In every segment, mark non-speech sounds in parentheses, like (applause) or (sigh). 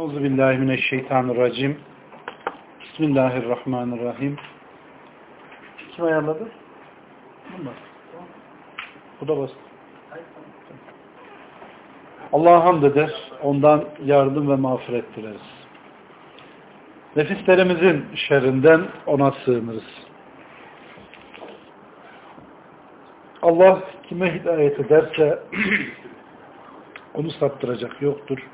Euzu billahi mineşşeytanirracim. Bismillahirrahmanirrahim. Kim ayarladı? Bu da basit. Allah'a hamd eder. Ondan yardım ve mağfiret dileriz. Nefislerimizin şerrinden ona sığınırız. Allah kime hidayet ederse (clears throat) onu saptıracak yoktur.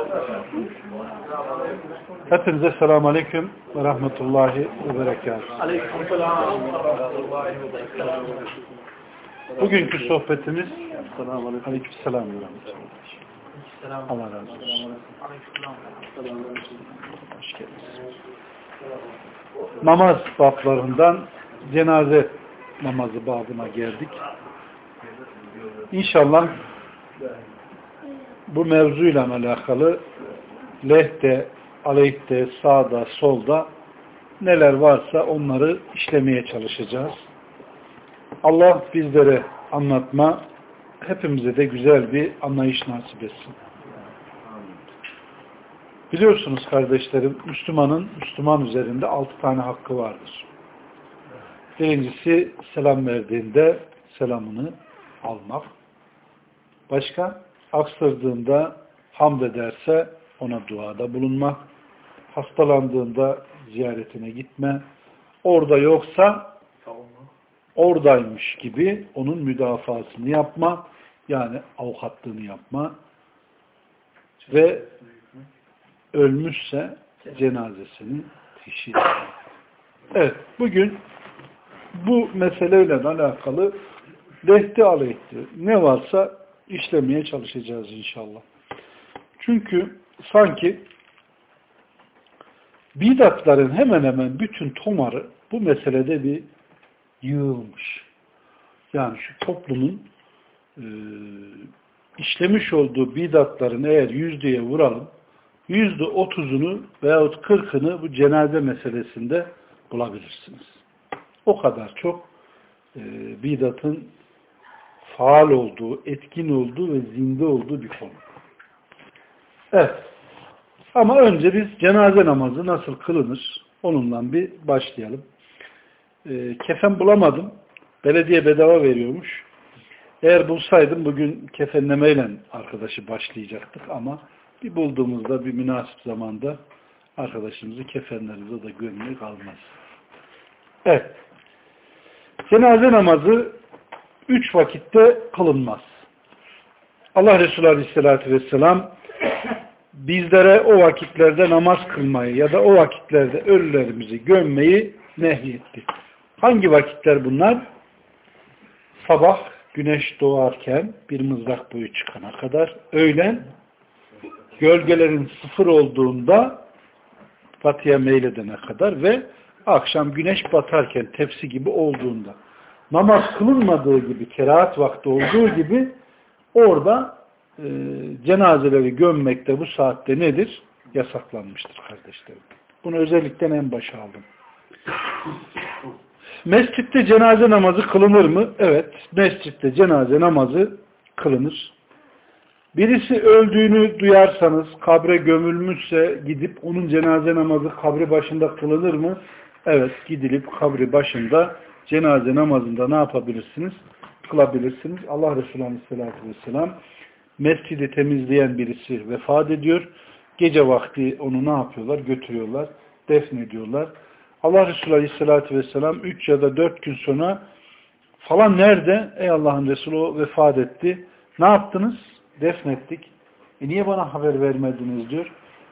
Hepinize selamun aleyküm ve rahmetullahi ve berekatuhu. Bugünkü sohbetimiz aleyküm selam ve rahmetullah. Allah razı olsun. Namaz bablarından cenaze namazı babına geldik. İnşallah bu mevzuyla alakalı lehte, aleyhte, sağda, solda neler varsa onları işlemeye çalışacağız. Allah bizlere anlatma, hepimize de güzel bir anlayış nasip etsin. Biliyorsunuz kardeşlerim, Müslümanın Müslüman üzerinde altı tane hakkı vardır. Birincisi selam verdiğinde selamını almak. Başka? Aksırdığında hamd ederse ona duada bulunmak. Hastalandığında ziyaretine gitme. Orada yoksa oradaymış gibi onun müdafasını yapma. Yani avukatlığını yapma. Ve ölmüşse cenazesini teşhir. Evet, bugün bu meseleyle alakalı lehti aleyhti ne varsa işlemeye çalışacağız inşallah. Çünkü sanki bidatların hemen hemen bütün tomarı bu meselede bir yığılmış. Yani şu toplumun e, işlemiş olduğu bidatların eğer yüzdeye vuralım, yüzde otuzunu veyahut kırkını bu cenaze meselesinde bulabilirsiniz. O kadar çok e, bidatın faal olduğu, etkin olduğu ve zinde olduğu bir konu. Evet. Ama önce biz cenaze namazı nasıl kılınır? Onunla bir başlayalım. E, kefen bulamadım. Belediye bedava veriyormuş. Eğer bulsaydım bugün kefenlemeyle arkadaşı başlayacaktık ama bir bulduğumuzda bir münasip zamanda arkadaşımızı kefenlerimize de görmeye kalmaz. Evet. Cenaze namazı üç vakitte kılınmaz. Allah Resulü Aleyhisselatü Vesselam bizlere o vakitlerde namaz kılmayı ya da o vakitlerde ölülerimizi gömmeyi nehyetti. Hangi vakitler bunlar? Sabah güneş doğarken bir mızrak boyu çıkana kadar, öğlen gölgelerin sıfır olduğunda batıya meyledene kadar ve akşam güneş batarken tepsi gibi olduğunda namaz kılınmadığı gibi kerahat vakti olduğu gibi orada e, cenazeleri gömmekte bu saatte nedir? Yasaklanmıştır kardeşlerim. Bunu özellikle en başa aldım. Mescitte cenaze namazı kılınır mı? Evet. Mescitte cenaze namazı kılınır. Birisi öldüğünü duyarsanız, kabre gömülmüşse gidip onun cenaze namazı kabri başında kılınır mı? Evet, gidilip kabri başında cenaze namazında ne yapabilirsiniz? Kılabilirsiniz. Allah Resulü Aleyhisselatü Vesselam mescidi temizleyen birisi vefat ediyor. Gece vakti onu ne yapıyorlar? Götürüyorlar, defnediyorlar. Allah Resulü Aleyhisselatü Vesselam 3 ya da 4 gün sonra falan nerede? Ey Allah'ın Resulü o vefat etti. Ne yaptınız? Defnettik. E niye bana haber vermediniz diyor.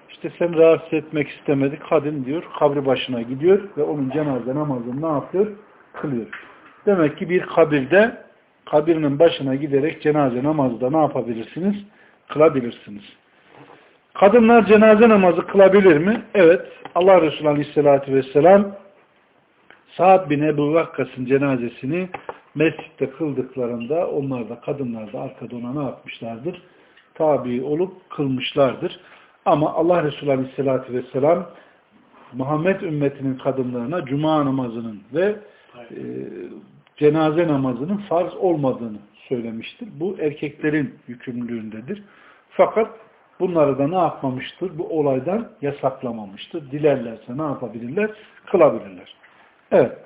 İşte sen rahatsız etmek istemedik. Kadın diyor kabri başına gidiyor ve onun cenaze namazını ne yapıyor? Kılıyor. Demek ki bir kabirde kabirinin başına giderek cenaze namazı da ne yapabilirsiniz? Kılabilirsiniz. Kadınlar cenaze namazı kılabilir mi? Evet. Allah Resulü Aleyhisselatü Vesselam Sa'd bin Ebu Vakkas'ın cenazesini mescitte kıldıklarında onlar da kadınlar da arkada ona ne yapmışlardır? Tabi olup kılmışlardır. Ama Allah Resulü Aleyhisselatü Vesselam Muhammed ümmetinin kadınlarına cuma namazının ve e, cenaze namazının farz olmadığını söylemiştir. Bu erkeklerin yükümlülüğündedir. Fakat bunları da ne yapmamıştır? Bu olaydan yasaklamamıştır. Dilerlerse ne yapabilirler? Kılabilirler. Evet.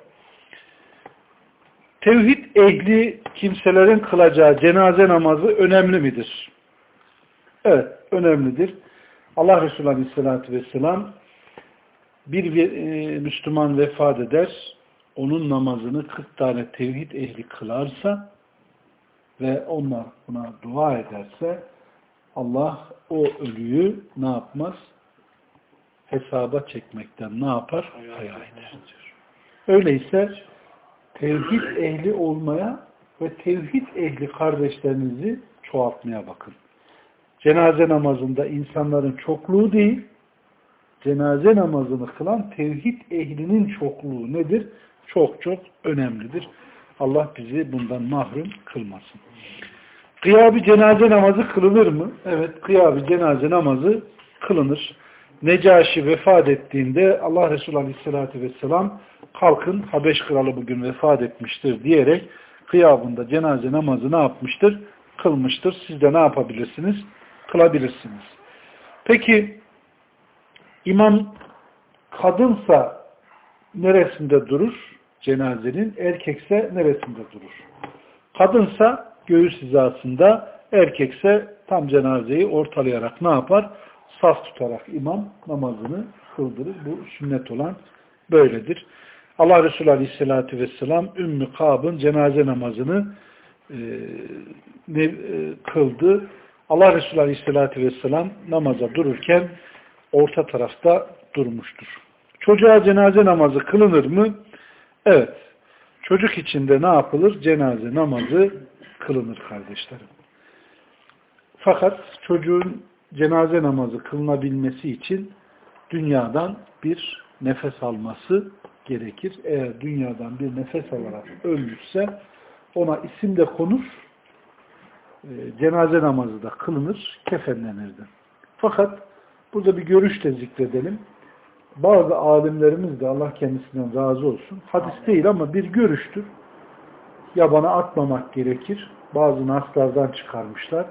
Tevhid ehli kimselerin kılacağı cenaze namazı önemli midir? Evet, önemlidir. Allah Resulü Aleyhisselatü Vesselam bir e, Müslüman vefat eder, onun namazını 40 tane tevhid ehli kılarsa ve onlar buna dua ederse Allah o ölüyü ne yapmaz? Hesaba çekmekten ne yapar? Hayal eder. Öyleyse tevhid ehli olmaya ve tevhid ehli kardeşlerinizi çoğaltmaya bakın. Cenaze namazında insanların çokluğu değil, cenaze namazını kılan tevhid ehlinin çokluğu nedir? Çok çok önemlidir. Allah bizi bundan mahrum kılmasın. Kıyabı cenaze namazı kılınır mı? Evet, kıyabı cenaze namazı kılınır. Necaşi vefat ettiğinde Allah Resulü Aleyhisselatü Vesselam kalkın Habeş kralı bugün vefat etmiştir diyerek kıyabında cenaze namazı ne yapmıştır? Kılmıştır. Siz de ne yapabilirsiniz? Kılabilirsiniz. Peki imam kadınsa neresinde durur? Cenazenin. Erkekse neresinde durur? Kadınsa göğüs hizasında, erkekse tam cenazeyi ortalayarak ne yapar? Saf tutarak imam namazını kıldırır. Bu sünnet olan böyledir. Allah Resulü Aleyhisselatü Vesselam Ümmü Kab'ın cenaze namazını e, e, kıldı. Allah Resulü Aleyhisselatü Vesselam namaza dururken orta tarafta durmuştur. Çocuğa cenaze namazı kılınır mı? Evet. Çocuk içinde ne yapılır? Cenaze namazı kılınır kardeşlerim. Fakat çocuğun cenaze namazı kılınabilmesi için dünyadan bir nefes alması gerekir. Eğer dünyadan bir nefes alarak ölmüşse ona isim de konur, e, cenaze namazı da kılınır, kefenlenirdi. Fakat burada bir görüş de zikredelim. Bazı alimlerimiz de Allah kendisinden razı olsun. Hadis değil ama bir görüştür. Yabana atmamak gerekir. Bazı naslardan çıkarmışlar.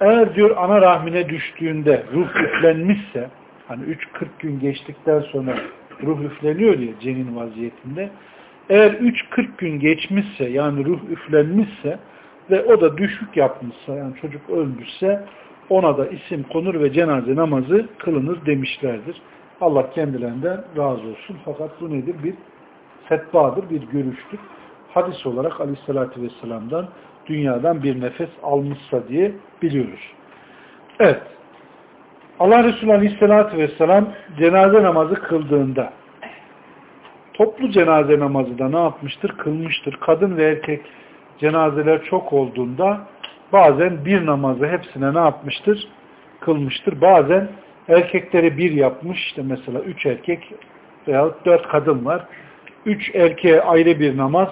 Eğer diyor ana rahmine düştüğünde ruh (laughs) üflenmişse hani 3-40 gün geçtikten sonra ruh üfleniyor ya cenin vaziyetinde. Eğer 3-40 gün geçmişse yani ruh üflenmişse ve o da düşük yapmışsa yani çocuk ölmüşse ona da isim konur ve cenaze namazı kılınır demişlerdir. Allah kendilerinden razı olsun. Fakat bu nedir? Bir fetvadır, bir görüştür. Hadis olarak aleyhissalatü vesselam'dan dünyadan bir nefes almışsa diye biliyoruz. Evet. Allah Resulü Aleyhisselatü Vesselam cenaze namazı kıldığında toplu cenaze namazı da ne yapmıştır? Kılmıştır. Kadın ve erkek cenazeler çok olduğunda bazen bir namazı hepsine ne yapmıştır? Kılmıştır. Bazen erkekleri bir yapmış. işte mesela üç erkek veya dört kadın var. Üç erkeğe ayrı bir namaz,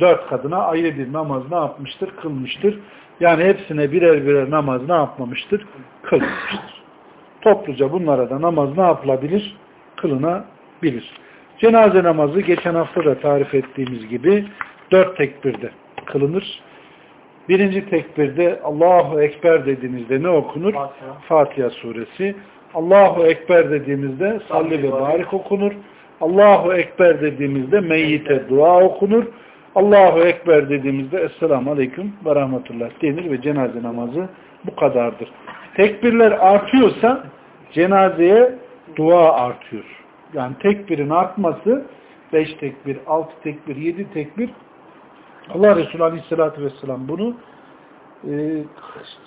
dört kadına ayrı bir namaz ne yapmıştır? Kılmıştır. Yani hepsine birer birer namaz ne yapmamıştır? Kılmıştır. Topluca bunlara da namaz ne yapılabilir? Kılınabilir. Cenaze namazı geçen hafta da tarif ettiğimiz gibi dört tekbirde kılınır. Birinci tekbirde Allahu Ekber dediğimizde ne okunur? Fatiha, Fatiha suresi. Allahu Ekber dediğimizde salli ve barik okunur. Allahu Ekber dediğimizde meyyite dua okunur. Allahu Ekber dediğimizde Esselamu Aleyküm ve Rahmetullah denir ve cenaze namazı bu kadardır. Tekbirler artıyorsa cenazeye dua artıyor. Yani tekbirin artması 5 tekbir, 6 tekbir, 7 tekbir Allah Resulü Aleyhisselatü Vesselam bunu e,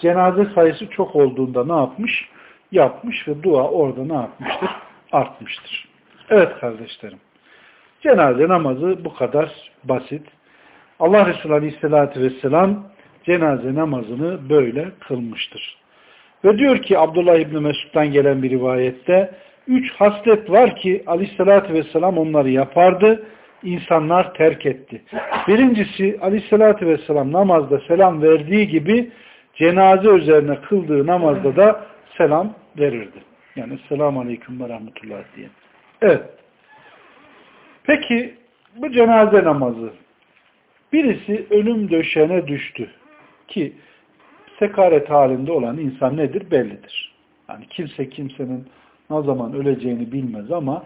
cenaze sayısı çok olduğunda ne yapmış? Yapmış ve dua orada ne yapmıştır? Artmıştır. Evet kardeşlerim. Cenaze namazı bu kadar basit. Allah Resulü Aleyhisselatü Vesselam cenaze namazını böyle kılmıştır. Ve diyor ki Abdullah İbni Mesud'dan gelen bir rivayette üç haslet var ki Aleyhisselatü Vesselam onları yapardı insanlar terk etti. Birincisi aleyhissalatü vesselam namazda selam verdiği gibi cenaze üzerine kıldığı namazda da selam verirdi. Yani selamun aleyküm ve rahmetullah diye. Evet. Peki bu cenaze namazı birisi ölüm döşeğine düştü ki sekaret halinde olan insan nedir bellidir. Yani kimse kimsenin ne zaman öleceğini bilmez ama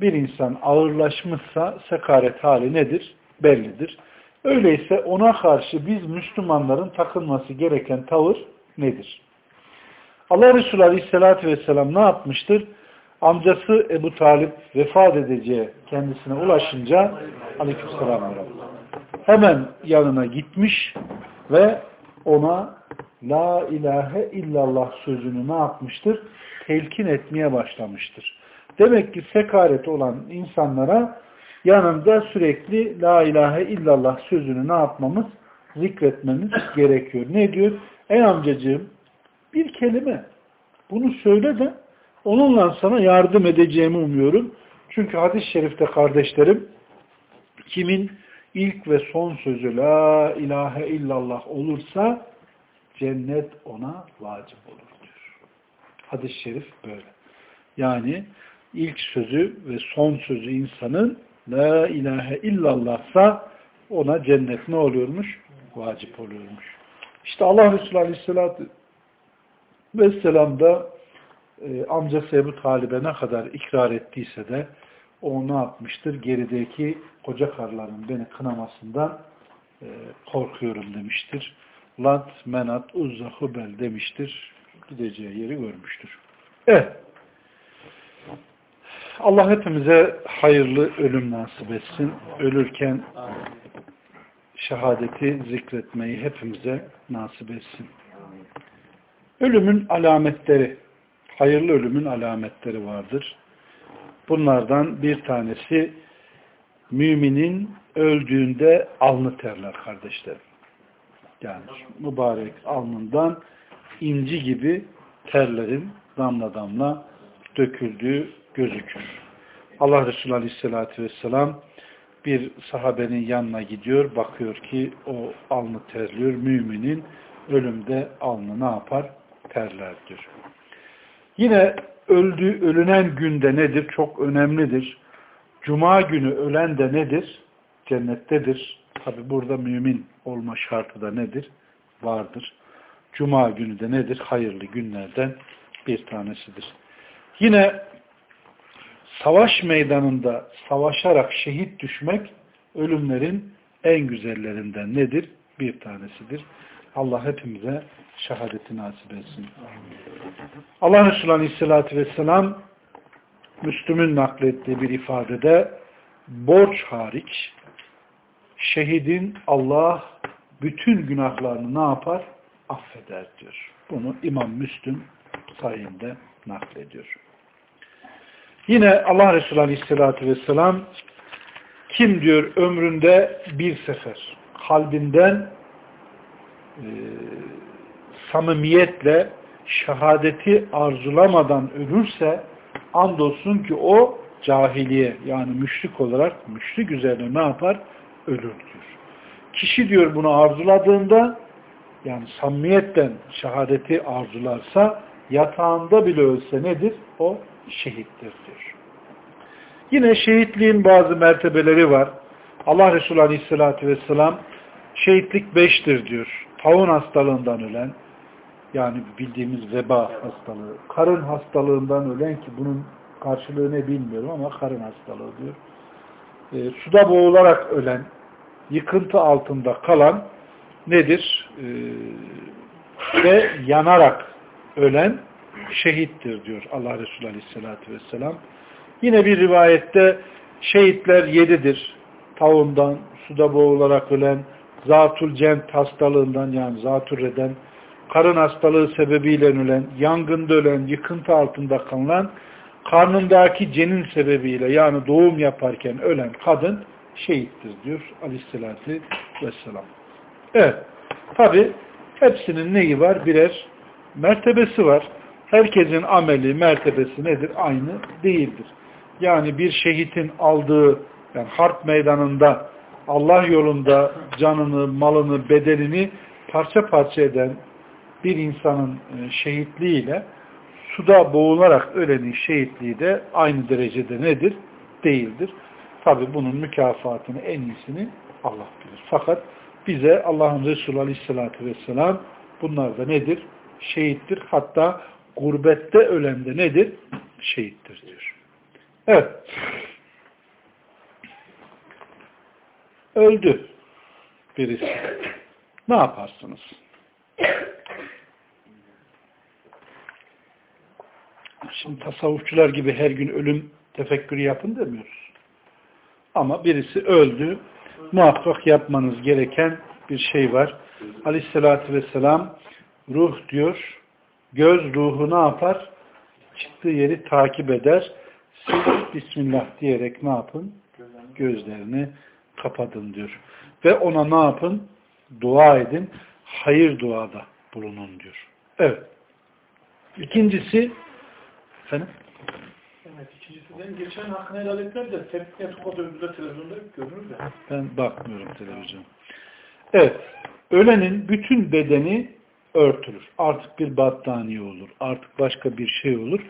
bir insan ağırlaşmışsa sekaret hali nedir? Bellidir. Öyleyse ona karşı biz Müslümanların takılması gereken tavır nedir? Allah Resulü Aleyhisselatü Vesselam ne yapmıştır? Amcası Ebu Talip vefat edeceği kendisine ulaşınca Aleykümselam hemen yanına gitmiş ve ona La ilahe illallah sözünü ne yapmıştır? Telkin etmeye başlamıştır. Demek ki sekaret olan insanlara yanında sürekli La ilahe illallah sözünü ne yapmamız? Zikretmemiz gerekiyor. Ne diyor? Ey amcacığım bir kelime bunu söyle de onunla sana yardım edeceğimi umuyorum. Çünkü hadis-i şerifte kardeşlerim kimin ilk ve son sözü La ilahe illallah olursa cennet ona vacip olur diyor. Hadis-i şerif böyle. Yani ilk sözü ve son sözü insanın La ilahe illallahsa ona cennet ne oluyormuş? Vacip oluyormuş. İşte Allah Resulü Aleyhisselatü Vesselam da e, amcası Ebu Talib'e ne kadar ikrar ettiyse de o ne yapmıştır? Gerideki koca karların beni kınamasından e, korkuyorum demiştir. Lat, Menat, Uzza, Hubel demiştir. Gideceği yeri görmüştür. Evet. Allah hepimize hayırlı ölüm nasip etsin. Ölürken şehadeti zikretmeyi hepimize nasip etsin. Ölümün alametleri, hayırlı ölümün alametleri vardır. Bunlardan bir tanesi müminin öldüğünde alnı terler kardeşlerim. Yani mübarek alnından inci gibi terlerin damla damla döküldüğü gözükür. Allah Resulü Aleyhisselatü Vesselam bir sahabenin yanına gidiyor, bakıyor ki o alnı terliyor. Müminin ölümde alnı ne yapar? Diyor. Yine öldüğü, ölünen günde nedir? Çok önemlidir. Cuma günü ölen de nedir? Cennettedir. Tabi burada mümin olma şartı da nedir? Vardır. Cuma günü de nedir? Hayırlı günlerden bir tanesidir. Yine savaş meydanında savaşarak şehit düşmek ölümlerin en güzellerinden nedir? Bir tanesidir. Allah hepimize şehadeti nasip etsin. Allah Resulü Aleyhisselatü Vesselam Müslüm'ün naklettiği bir ifadede borç hariç şehidin Allah bütün günahlarını ne yapar? Affeder diyor. Bunu İmam Müslüm sayında naklediyor. Yine Allah Resulü Aleyhisselatü Vesselam kim diyor ömründe bir sefer kalbinden e, samimiyetle şehadeti arzulamadan ölürse andolsun ki o cahiliye yani müşrik olarak müşrik üzerine ne yapar? Ölür diyor. Kişi diyor bunu arzuladığında yani samimiyetten şehadeti arzularsa yatağında bile ölse nedir? O şehittir diyor. Yine şehitliğin bazı mertebeleri var. Allah Resulü Aleyhisselatü Vesselam şehitlik beştir diyor. Taun hastalığından ölen, yani bildiğimiz veba hastalığı, karın hastalığından ölen ki bunun karşılığı ne bilmiyorum ama karın hastalığı diyor. E, suda boğularak ölen, yıkıntı altında kalan nedir? E, ve yanarak ölen şehittir diyor Allah Resulü Aleyhisselatü Vesselam. Yine bir rivayette şehitler yedidir. Tavuğundan, suda boğularak ölen, zatul cent hastalığından yani zatürreden, karın hastalığı sebebiyle ölen, yangında ölen, yıkıntı altında kalan, karnındaki cenin sebebiyle yani doğum yaparken ölen kadın şehittir diyor aleyhissalatü vesselam. Evet. Tabi hepsinin neyi var? Birer mertebesi var. Herkesin ameli, mertebesi nedir? Aynı değildir. Yani bir şehitin aldığı Yani harp meydanında Allah yolunda canını, malını, bedenini parça parça eden bir insanın e, şehitliğiyle suda boğularak ölenin şehitliği de aynı derecede nedir? Değildir. Tabi bunun mükafatını en iyisini Allah bilir. Fakat bize Allah'ın Resulü Aleyhisselatü Vesselam bunlar da nedir? Şehittir. Hatta gurbette ölen de nedir? Şehittir diyor. Evet. Öldü birisi. Ne yaparsınız? Şimdi tasavvufçular gibi her gün ölüm tefekkürü yapın demiyoruz. Ama birisi öldü. Muhakkak yapmanız gereken bir şey var. Aleyhissalatü vesselam ruh diyor. Göz ruhu ne yapar? Çıktığı yeri takip eder. Siz Bismillah diyerek ne yapın? Gözlerini kapatın diyor. Ve ona ne yapın? Dua edin. Hayır duada bulunun diyor. Evet. İkincisi efendim? Evet, ikincisinden geçen hakkını helal etmem de tepkiye tokat öldüğünde televizyonda görünür de. Ben bakmıyorum televizyon. Evet. Ölenin bütün bedeni örtülür. Artık bir battaniye olur. Artık başka bir şey olur.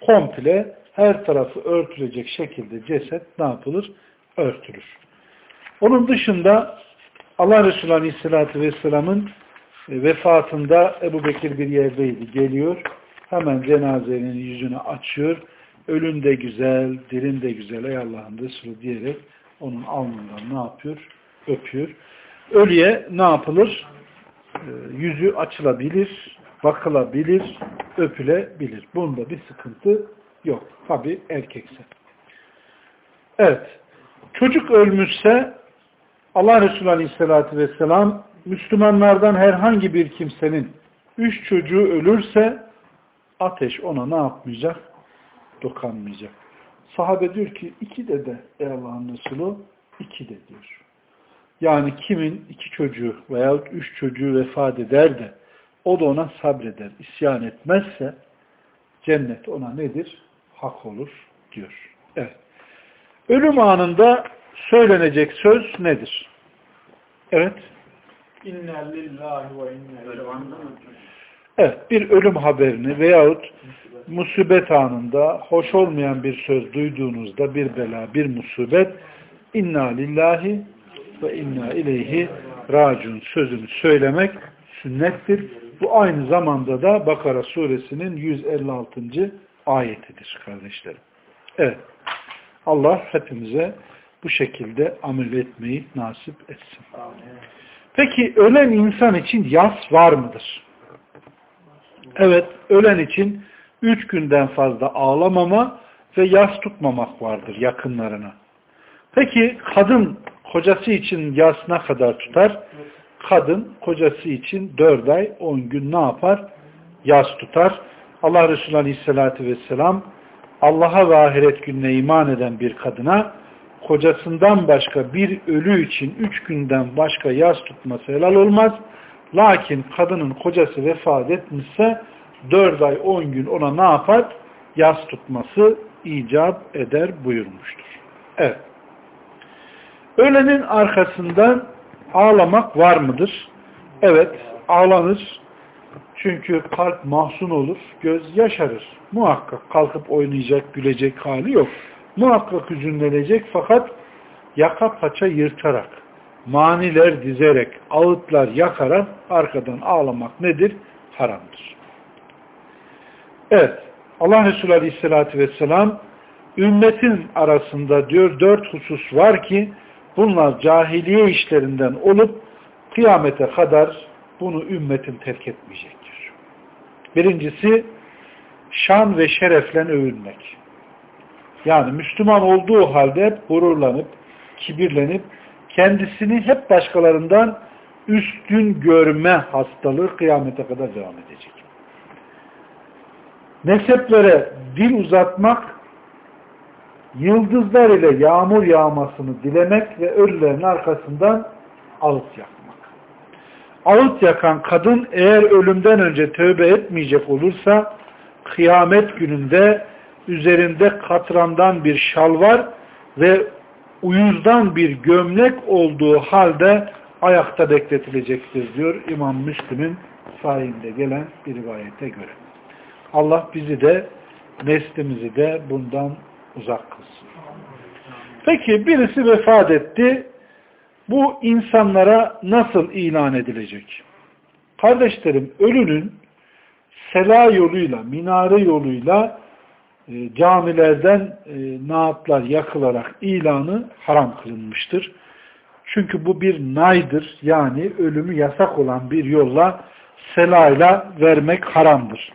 Komple her tarafı örtülecek şekilde ceset ne yapılır? Örtülür. Onun dışında Allah Resulü Aleyhisselatü Vesselam'ın e, vefatında Ebu Bekir bir yerdeydi. Geliyor. Hemen cenazenin yüzünü açıyor. Ölün de güzel, dirin de güzel ey Allah'ın Resulü diyerek onun alnından ne yapıyor? Öpüyor. Ölüye ne yapılır? E, yüzü açılabilir, bakılabilir, öpülebilir. Bunda bir sıkıntı yok. Tabi erkekse. Evet. Çocuk ölmüşse Allah Resulü Aleyhisselatü Vesselam Müslümanlardan herhangi bir kimsenin üç çocuğu ölürse ateş ona ne yapmayacak? Dokanmayacak. Sahabe diyor ki iki de de ey Allah'ın Resulü iki de diyor. Yani kimin iki çocuğu veyahut üç çocuğu vefat eder de o da ona sabreder, isyan etmezse cennet ona nedir? Hak olur diyor. Evet. Ölüm anında söylenecek söz nedir? Evet. İnna lillahi ve inna Evet, bir ölüm haberini veyahut musibet anında hoş olmayan bir söz duyduğunuzda bir bela, bir musibet inna lillahi ve inna ileyhi racun sözünü söylemek sünnettir. Bu aynı zamanda da Bakara suresinin 156. ayetidir kardeşlerim. Evet. Allah hepimize bu şekilde amel etmeyi nasip etsin. Peki ölen insan için yas var mıdır? Evet, ölen için üç günden fazla ağlamama ve yas tutmamak vardır yakınlarına. Peki kadın kocası için yas ne kadar tutar? Kadın kocası için dört ay on gün ne yapar? Yas tutar. Allah Resulü Aleyhisselatü Vesselam Allah'a ve ahiret gününe iman eden bir kadına kocasından başka bir ölü için üç günden başka yas tutması helal olmaz. Lakin kadının kocası vefat etmişse dört ay on gün ona ne yapar? Yas tutması icap eder buyurmuştur. Evet. Ölenin arkasından ağlamak var mıdır? Evet, ağlanır. Çünkü kalp mahzun olur, göz yaşarır. Muhakkak kalkıp oynayacak, gülecek hali yok. Muhakkak hüzünlenecek fakat yaka paça yırtarak, maniler dizerek, ağıtlar yakarak arkadan ağlamak nedir? Haramdır. Evet, Allah Resulü Aleyhisselatü Vesselam ümmetin arasında diyor dört husus var ki bunlar cahiliye işlerinden olup kıyamete kadar bunu ümmetin terk etmeyecektir. Birincisi şan ve şerefle övünmek. Yani Müslüman olduğu halde hep gururlanıp, kibirlenip, kendisini hep başkalarından üstün görme hastalığı kıyamete kadar devam edecek. Neseplere dil uzatmak, yıldızlar ile yağmur yağmasını dilemek ve ölülerin arkasından ağıt yakmak. Ağıt yakan kadın eğer ölümden önce tövbe etmeyecek olursa kıyamet gününde üzerinde katrandan bir şal var ve uyuzdan bir gömlek olduğu halde ayakta bekletilecektir diyor İmam Müslim'in sahinde gelen bir rivayete göre. Allah bizi de neslimizi de bundan uzak kılsın. Peki birisi vefat etti. Bu insanlara nasıl ilan edilecek? Kardeşlerim ölünün sela yoluyla, minare yoluyla e, camilerden e, naatlar yakılarak ilanı haram kılınmıştır. Çünkü bu bir naydır. Yani ölümü yasak olan bir yolla selayla vermek haramdır.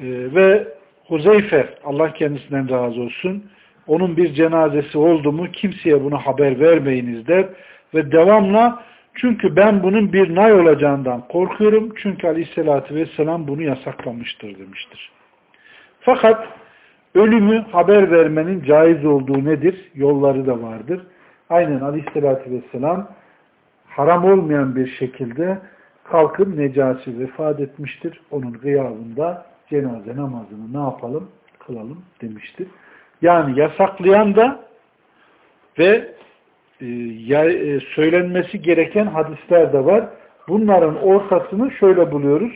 E, ve Huzeyfe, Allah kendisinden razı olsun, onun bir cenazesi oldu mu kimseye bunu haber vermeyiniz der ve devamla çünkü ben bunun bir nay olacağından korkuyorum çünkü aleyhissalatü vesselam bunu yasaklamıştır demiştir. Fakat ölümü haber vermenin caiz olduğu nedir? Yolları da vardır. Aynen aleyhissalatü vesselam haram olmayan bir şekilde kalkıp Necasi vefat etmiştir. Onun gıyabında cenaze namazını ne yapalım? Kılalım demiştir. Yani yasaklayan da ve e, e, söylenmesi gereken hadisler de var. Bunların ortasını şöyle buluyoruz.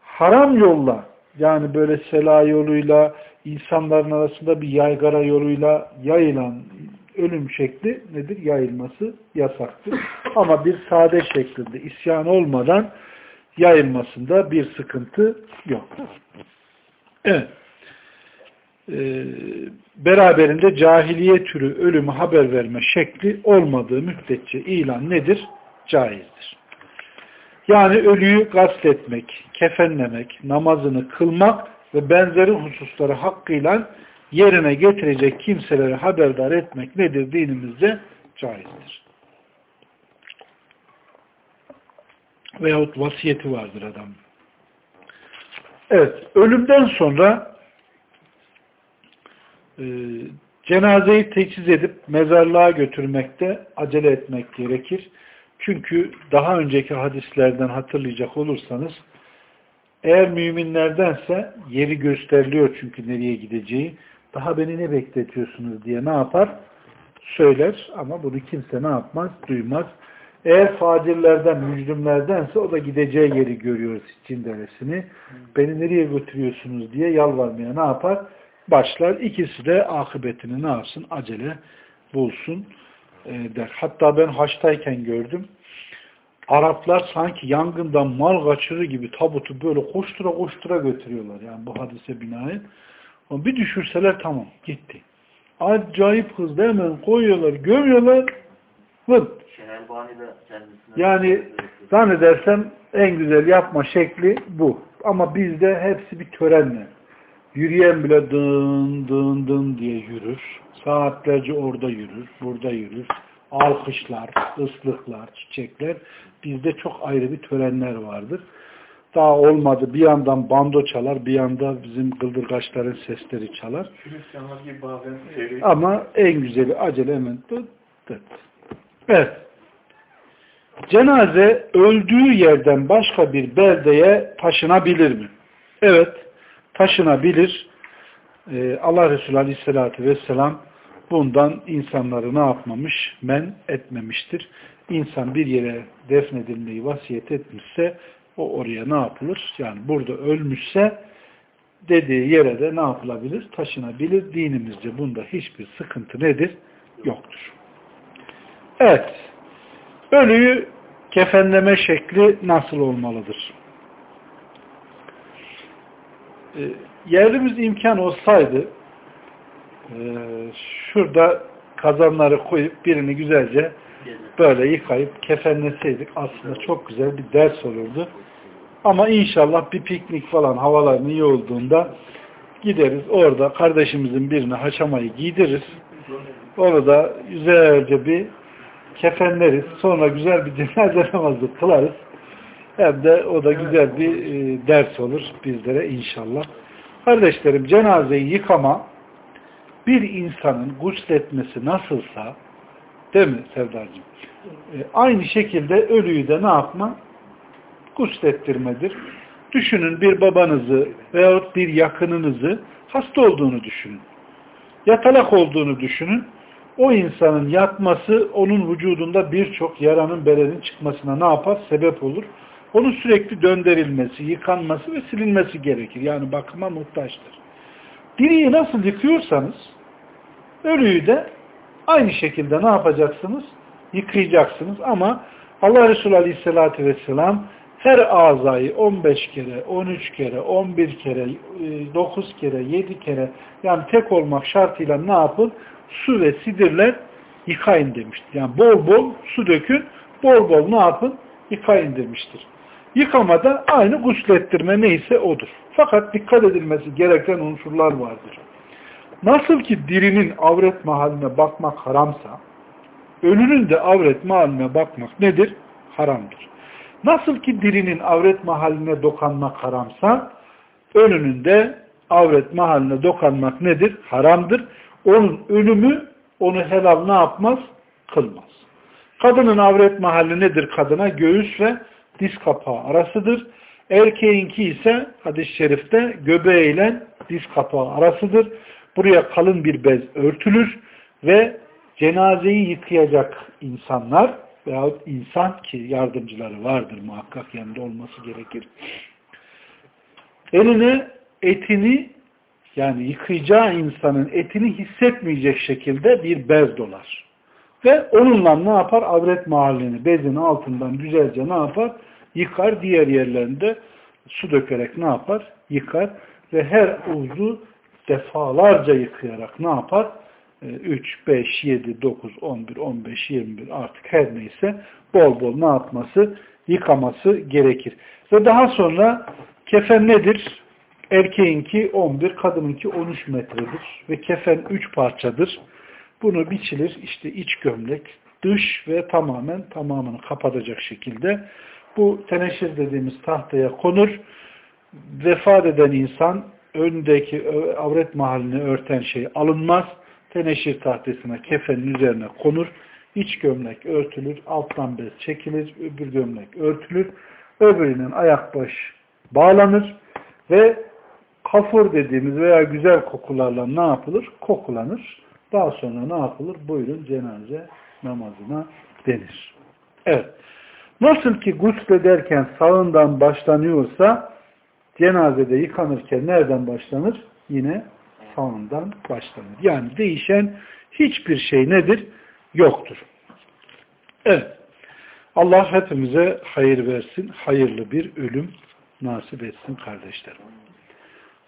Haram yolla yani böyle sela yoluyla insanların arasında bir yaygara yoluyla yayılan ölüm şekli nedir? Yayılması yasaktır. (laughs) Ama bir sade şeklinde isyan olmadan yayılmasında bir sıkıntı yok. Evet. Ee, beraberinde cahiliye türü ölümü haber verme şekli olmadığı müddetçe ilan nedir? Caizdir. Yani ölüyü gasletmek, kefenlemek, namazını kılmak ve benzeri hususları hakkıyla yerine getirecek kimseleri haberdar etmek nedir? Dinimizde caizdir. Veyahut vasiyeti vardır adam. Evet, ölümden sonra e, cenazeyi teçhiz edip mezarlığa götürmekte acele etmek gerekir. Çünkü daha önceki hadislerden hatırlayacak olursanız eğer müminlerdense yeri gösteriliyor çünkü nereye gideceği. Daha beni ne bekletiyorsunuz diye ne yapar? Söyler ama bunu kimse ne yapmaz? Duymaz. Eğer facirlerden, mücrimlerdense o da gideceği yeri görüyor Cinderesini. Beni nereye götürüyorsunuz diye yalvarmaya ne yapar? Başlar. İkisi de akıbetini ne yapsın? Acele bulsun der. Hatta ben haçtayken gördüm. Araplar sanki yangından mal kaçırır gibi tabutu böyle koştura koştura götürüyorlar. Yani bu hadise binaen. Ama bir düşürseler tamam gitti. Acayip hızlı hemen koyuyorlar, gömüyorlar. Vın. Yani zannedersem en güzel yapma şekli bu. Ama bizde hepsi bir törenle. Yürüyen bile dın dın dın diye yürür. Saatlerce orada yürür, burada yürür. Alkışlar, ıslıklar, çiçekler. Bizde çok ayrı bir törenler vardır. Daha olmadı. Bir yandan bando çalar, bir yanda bizim kıldırgaçların sesleri çalar. Ama en güzeli acele hemen dıt dıt. Evet. Cenaze öldüğü yerden başka bir beldeye taşınabilir mi? Evet, taşınabilir. Ee, Allah Resulü Aleyhisselatü Vesselam bundan insanları ne yapmamış? Men etmemiştir. İnsan bir yere defnedilmeyi vasiyet etmişse o oraya ne yapılır? Yani burada ölmüşse dediği yere de ne yapılabilir? Taşınabilir. Dinimizce bunda hiçbir sıkıntı nedir? Yoktur. Evet. Ölüyü kefenleme şekli nasıl olmalıdır? Ee, yerimiz imkan olsaydı e, şurada kazanları koyup birini güzelce böyle yıkayıp kefenleseydik aslında çok güzel bir ders olurdu. Ama inşallah bir piknik falan havaların iyi olduğunda gideriz orada kardeşimizin birine haşamayı giydiririz. Orada güzelce bir kefenleriz. Sonra güzel bir (laughs) cenaze namazı kılarız. Hem de o da güzel bir e, ders olur bizlere inşallah. Kardeşlerim cenazeyi yıkama bir insanın gusletmesi nasılsa değil mi Sevdacığım? E, aynı şekilde ölüyü de ne yapma? Guslettirmedir. Düşünün bir babanızı veyahut bir yakınınızı hasta olduğunu düşünün. Yatalak olduğunu düşünün. o insanın yatması onun vücudunda birçok yaranın berenin çıkmasına ne yapar? Sebep olur. Onun sürekli döndürülmesi, yıkanması ve silinmesi gerekir. Yani bakıma muhtaçtır. Diriyi nasıl yıkıyorsanız ölüyü de aynı şekilde ne yapacaksınız? Yıkayacaksınız ama Allah Resulü Aleyhisselatü Vesselam her azayı 15 kere, 13 kere, 11 kere, 9 kere, 7 kere yani tek olmak şartıyla ne yapın? Su ve sidirler yıkayın demiştir. Yani bol bol su dökün, bol bol ne yapın? Yıkayın demiştir. Yıkamada aynı guslettirme neyse odur. Fakat dikkat edilmesi gereken unsurlar vardır. Nasıl ki dirinin avret mahaline bakmak haramsa, ölünün de avret mahaline bakmak nedir? Haramdır. Nasıl ki dirinin avret mahaline dokanmak haramsa, ölünün de avret mahaline dokanmak nedir? Haramdır. Onun ölümü onu helal ne yapmaz? Kılmaz. Kadının avret mahalli nedir kadına? Göğüs ve diz kapağı arasıdır. Erkeğinki ise hadis-i şerifte göbeğiyle diz kapağı arasıdır. Buraya kalın bir bez örtülür ve cenazeyi yıkayacak insanlar veyahut insan ki yardımcıları vardır muhakkak yanında olması gerekir. Eline etini yani yıkayacağı insanın etini hissetmeyecek şekilde bir bez dolar. Ve onunla ne yapar? Avret mahallini bezin altından güzelce ne yapar? Yıkar. Diğer yerlerinde su dökerek ne yapar? Yıkar. Ve her uzu defalarca yıkayarak ne yapar? 3, 5, 7, 9, 11, 15, 21 artık her neyse bol bol ne yapması? Yıkaması gerekir. Ve daha sonra kefen nedir? Erkeğinki 11, kadınınki 13 metredir. Ve kefen 3 parçadır. Bunu biçilir. işte iç gömlek, dış ve tamamen tamamını kapatacak şekilde bu teneşir dediğimiz tahtaya konur. Vefat eden insan öndeki avret mahallini örten şey alınmaz. Teneşir tahtasına kefenin üzerine konur. İç gömlek örtülür. Alttan bez çekilir. Öbür gömlek örtülür. Öbürünün ayak baş bağlanır. Ve kafur dediğimiz veya güzel kokularla ne yapılır? Kokulanır. Daha sonra ne yapılır? Buyurun cenaze namazına denir. Evet. Nasıl ki guslederken sağından başlanıyorsa cenazede yıkanırken nereden başlanır? Yine sağından başlanır. Yani değişen hiçbir şey nedir? Yoktur. Evet. Allah hepimize hayır versin. Hayırlı bir ölüm nasip etsin kardeşlerim.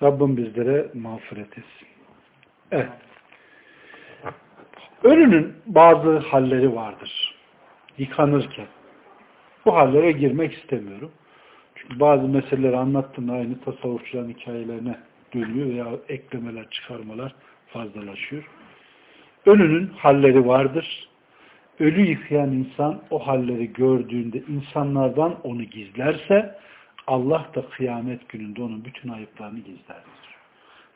Rabbim bizlere mağfiret etsin. Evet. Ölünün bazı halleri vardır. Yıkanırken. Bu hallere girmek istemiyorum. Çünkü bazı meseleleri anlattığımda aynı tasavvufçuların hikayelerine dönüyor veya eklemeler, çıkarmalar fazlalaşıyor. Ölünün halleri vardır. Ölü yıkayan insan o halleri gördüğünde insanlardan onu gizlerse Allah da kıyamet gününde onun bütün ayıplarını gizlerdir.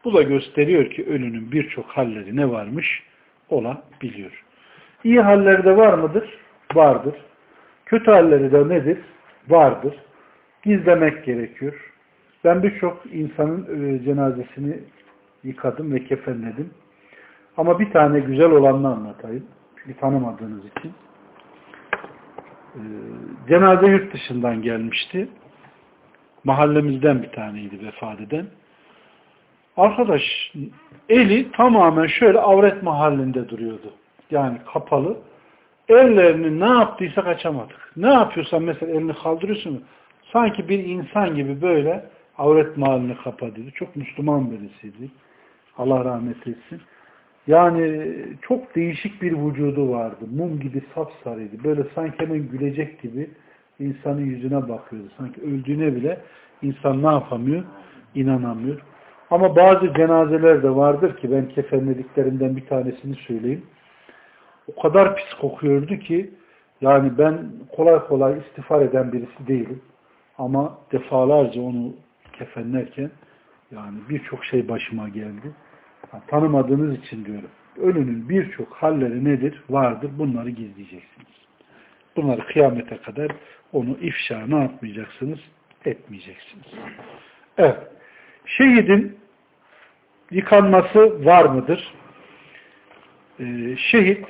Bu da gösteriyor ki ölünün birçok halleri ne varmış? Olabiliyor. İyi halleri de var mıdır? Vardır. Kötü halleri de nedir? Vardır. Gizlemek gerekiyor. Ben birçok insanın e, cenazesini yıkadım ve kefenledim. Ama bir tane güzel olanını anlatayım. Çünkü tanımadığınız için. E, cenaze yurt dışından gelmişti. Mahallemizden bir taneydi vefat eden. Arkadaş eli tamamen şöyle avret mahallinde duruyordu. Yani kapalı. Ellerini ne yaptıysa kaçamadık. Ne yapıyorsan mesela elini kaldırıyorsun sanki bir insan gibi böyle avret mahallini kapatıyordu. Çok Müslüman birisiydi. Allah rahmet etsin. Yani çok değişik bir vücudu vardı. Mum gibi sapsarıydı. Böyle sanki hemen gülecek gibi insanın yüzüne bakıyordu. Sanki öldüğüne bile insan ne yapamıyor? İnanamıyor. Ama bazı cenazeler de vardır ki ben kefenlediklerimden bir tanesini söyleyeyim. O kadar pis kokuyordu ki yani ben kolay kolay istiğfar eden birisi değilim. Ama defalarca onu kefenlerken yani birçok şey başıma geldi. Yani tanımadığınız için diyorum. Ölünün birçok halleri nedir? Vardır. Bunları gizleyeceksiniz. Bunları kıyamete kadar onu ifşa ne yapmayacaksınız? Etmeyeceksiniz. Evet. Şehidin yıkanması var mıdır? e, şehit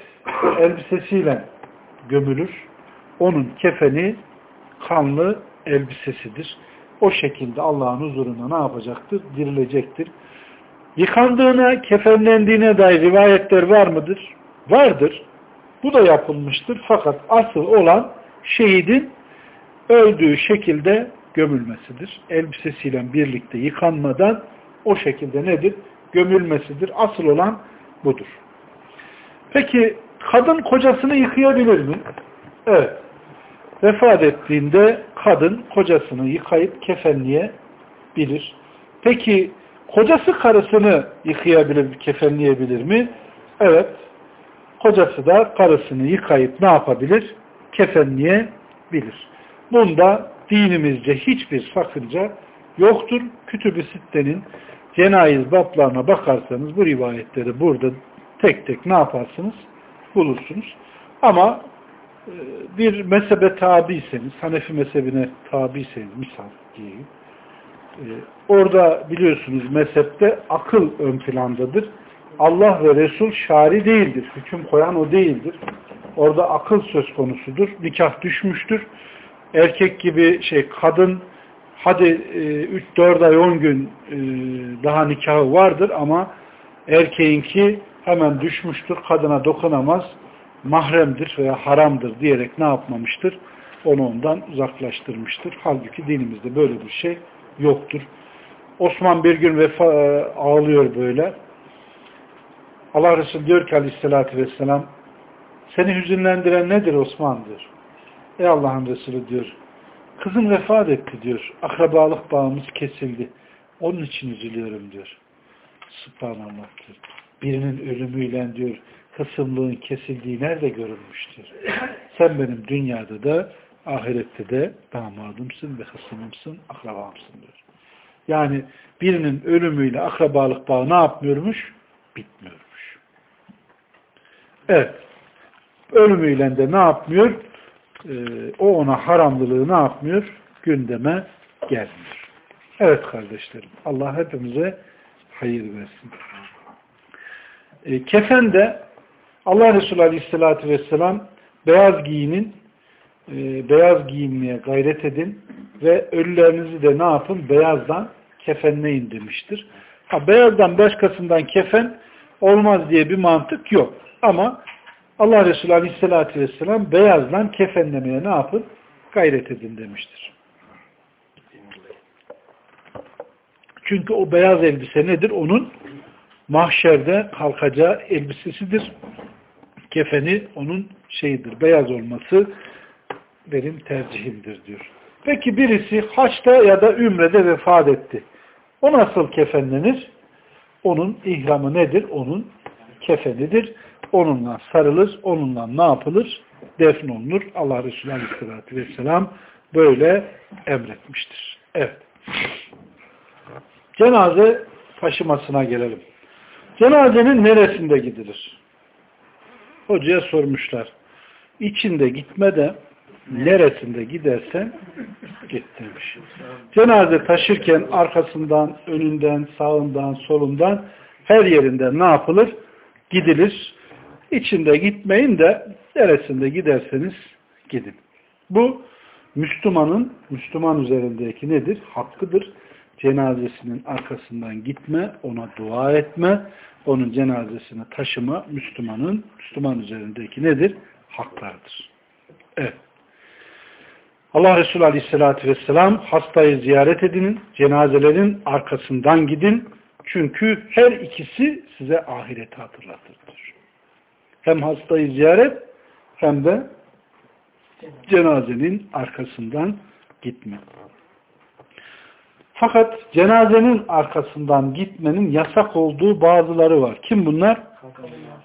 elbisesiyle gömülür. Onun kefeni kanlı elbisesidir. O şekilde Allah'ın huzurunda ne yapacaktır? Dirilecektir. Yıkandığına, kefenlendiğine dair rivayetler var mıdır? Vardır. Bu da yapılmıştır. Fakat asıl olan şehidin öldüğü şekilde gömülmesidir. Elbisesiyle birlikte yıkanmadan o şekilde nedir? Gömülmesidir. Asıl olan budur. Peki kadın kocasını yıkayabilir mi? Evet. Vefat ettiğinde kadın kocasını yıkayıp kefenleyebilir. Peki kocası karısını yıkayabilir, kefenleyebilir mi? Evet. Kocası da karısını yıkayıp ne yapabilir? Kefenleyebilir. Bunda dinimizce hiçbir sakınca yoktur. Kütüb-i Sitte'nin cenayiz bablarına bakarsanız bu rivayetleri burada tek tek ne yaparsınız? Bulursunuz. Ama e, bir mezhebe tabiyseniz, Hanefi mezhebine tabiyseniz misal diyeyim. E, orada biliyorsunuz mezhepte akıl ön plandadır. Allah ve Resul şari değildir. Hüküm koyan o değildir. Orada akıl söz konusudur. Nikah düşmüştür. Erkek gibi şey kadın hadi 3-4 ay 10 gün e, daha nikahı vardır ama erkeğinki hemen düşmüştür. Kadına dokunamaz. Mahremdir veya haramdır diyerek ne yapmamıştır? Onu ondan uzaklaştırmıştır. Halbuki dinimizde böyle bir şey yoktur. Osman bir gün vefa, e, ağlıyor böyle. Allah Resulü diyor ki aleyhissalatü vesselam seni hüzünlendiren nedir Osman diyor. Ey Allah'ın Resulü diyor kızım vefat etti diyor. Akrabalık bağımız kesildi. Onun için üzülüyorum diyor. Subhanallah diyor. Birinin ölümüyle diyor kısımlığın kesildiği nerede görülmüştür? Sen benim dünyada da ahirette de damadımsın ve kısımımsın, akrabamsın diyor. Yani birinin ölümüyle akrabalık bağı ne yapmıyormuş? Bitmiyormuş. Evet. Ölümüyle de ne yapmıyor? Ee, o ona haramlılığı ne yapmıyor? Gündeme gelmiyor. Evet kardeşlerim. Allah hepimize hayır versin. E, kefen de Allah Resulü Aleyhisselatü Vesselam beyaz giyinin e, beyaz giyinmeye gayret edin ve ölülerinizi de ne yapın? Beyazdan kefenleyin demiştir. Ha, beyazdan başkasından kefen olmaz diye bir mantık yok. Ama Allah Resulü Aleyhisselatü Vesselam beyazdan kefenlemeye ne yapın? Gayret edin demiştir. Çünkü o beyaz elbise nedir? Onun mahşerde kalkacağı elbisesidir. Kefeni onun şeyidir. Beyaz olması benim tercihimdir diyor. Peki birisi haçta ya da ümrede vefat etti. O nasıl kefenlenir? Onun ihramı nedir? Onun kefenidir. Onunla sarılır. Onunla ne yapılır? Defnolunur. Allah Resulü Aleyhisselatü Vesselam böyle emretmiştir. Evet. Cenaze taşımasına gelelim. Cenazenin neresinde gidilir? Hocaya sormuşlar. İçinde gitme de neresinde gidersen git demiş. Cenaze taşırken arkasından, önünden, sağından, solundan her yerinden ne yapılır? Gidilir. İçinde gitmeyin de neresinde giderseniz gidin. Bu Müslümanın, Müslüman üzerindeki nedir? Hakkıdır. Cenazesinin arkasından gitme, ona dua etme, onun cenazesini taşıma Müslümanın, Müslüman üzerindeki nedir? Haklardır. Evet. Allah Resulü Aleyhisselatü Vesselam hastayı ziyaret edinin, cenazelerin arkasından gidin. Çünkü her ikisi size ahireti hatırlatır. Hem hastayı ziyaret hem de cenazenin arkasından gitme. Fakat cenazenin arkasından gitmenin yasak olduğu bazıları var. Kim bunlar?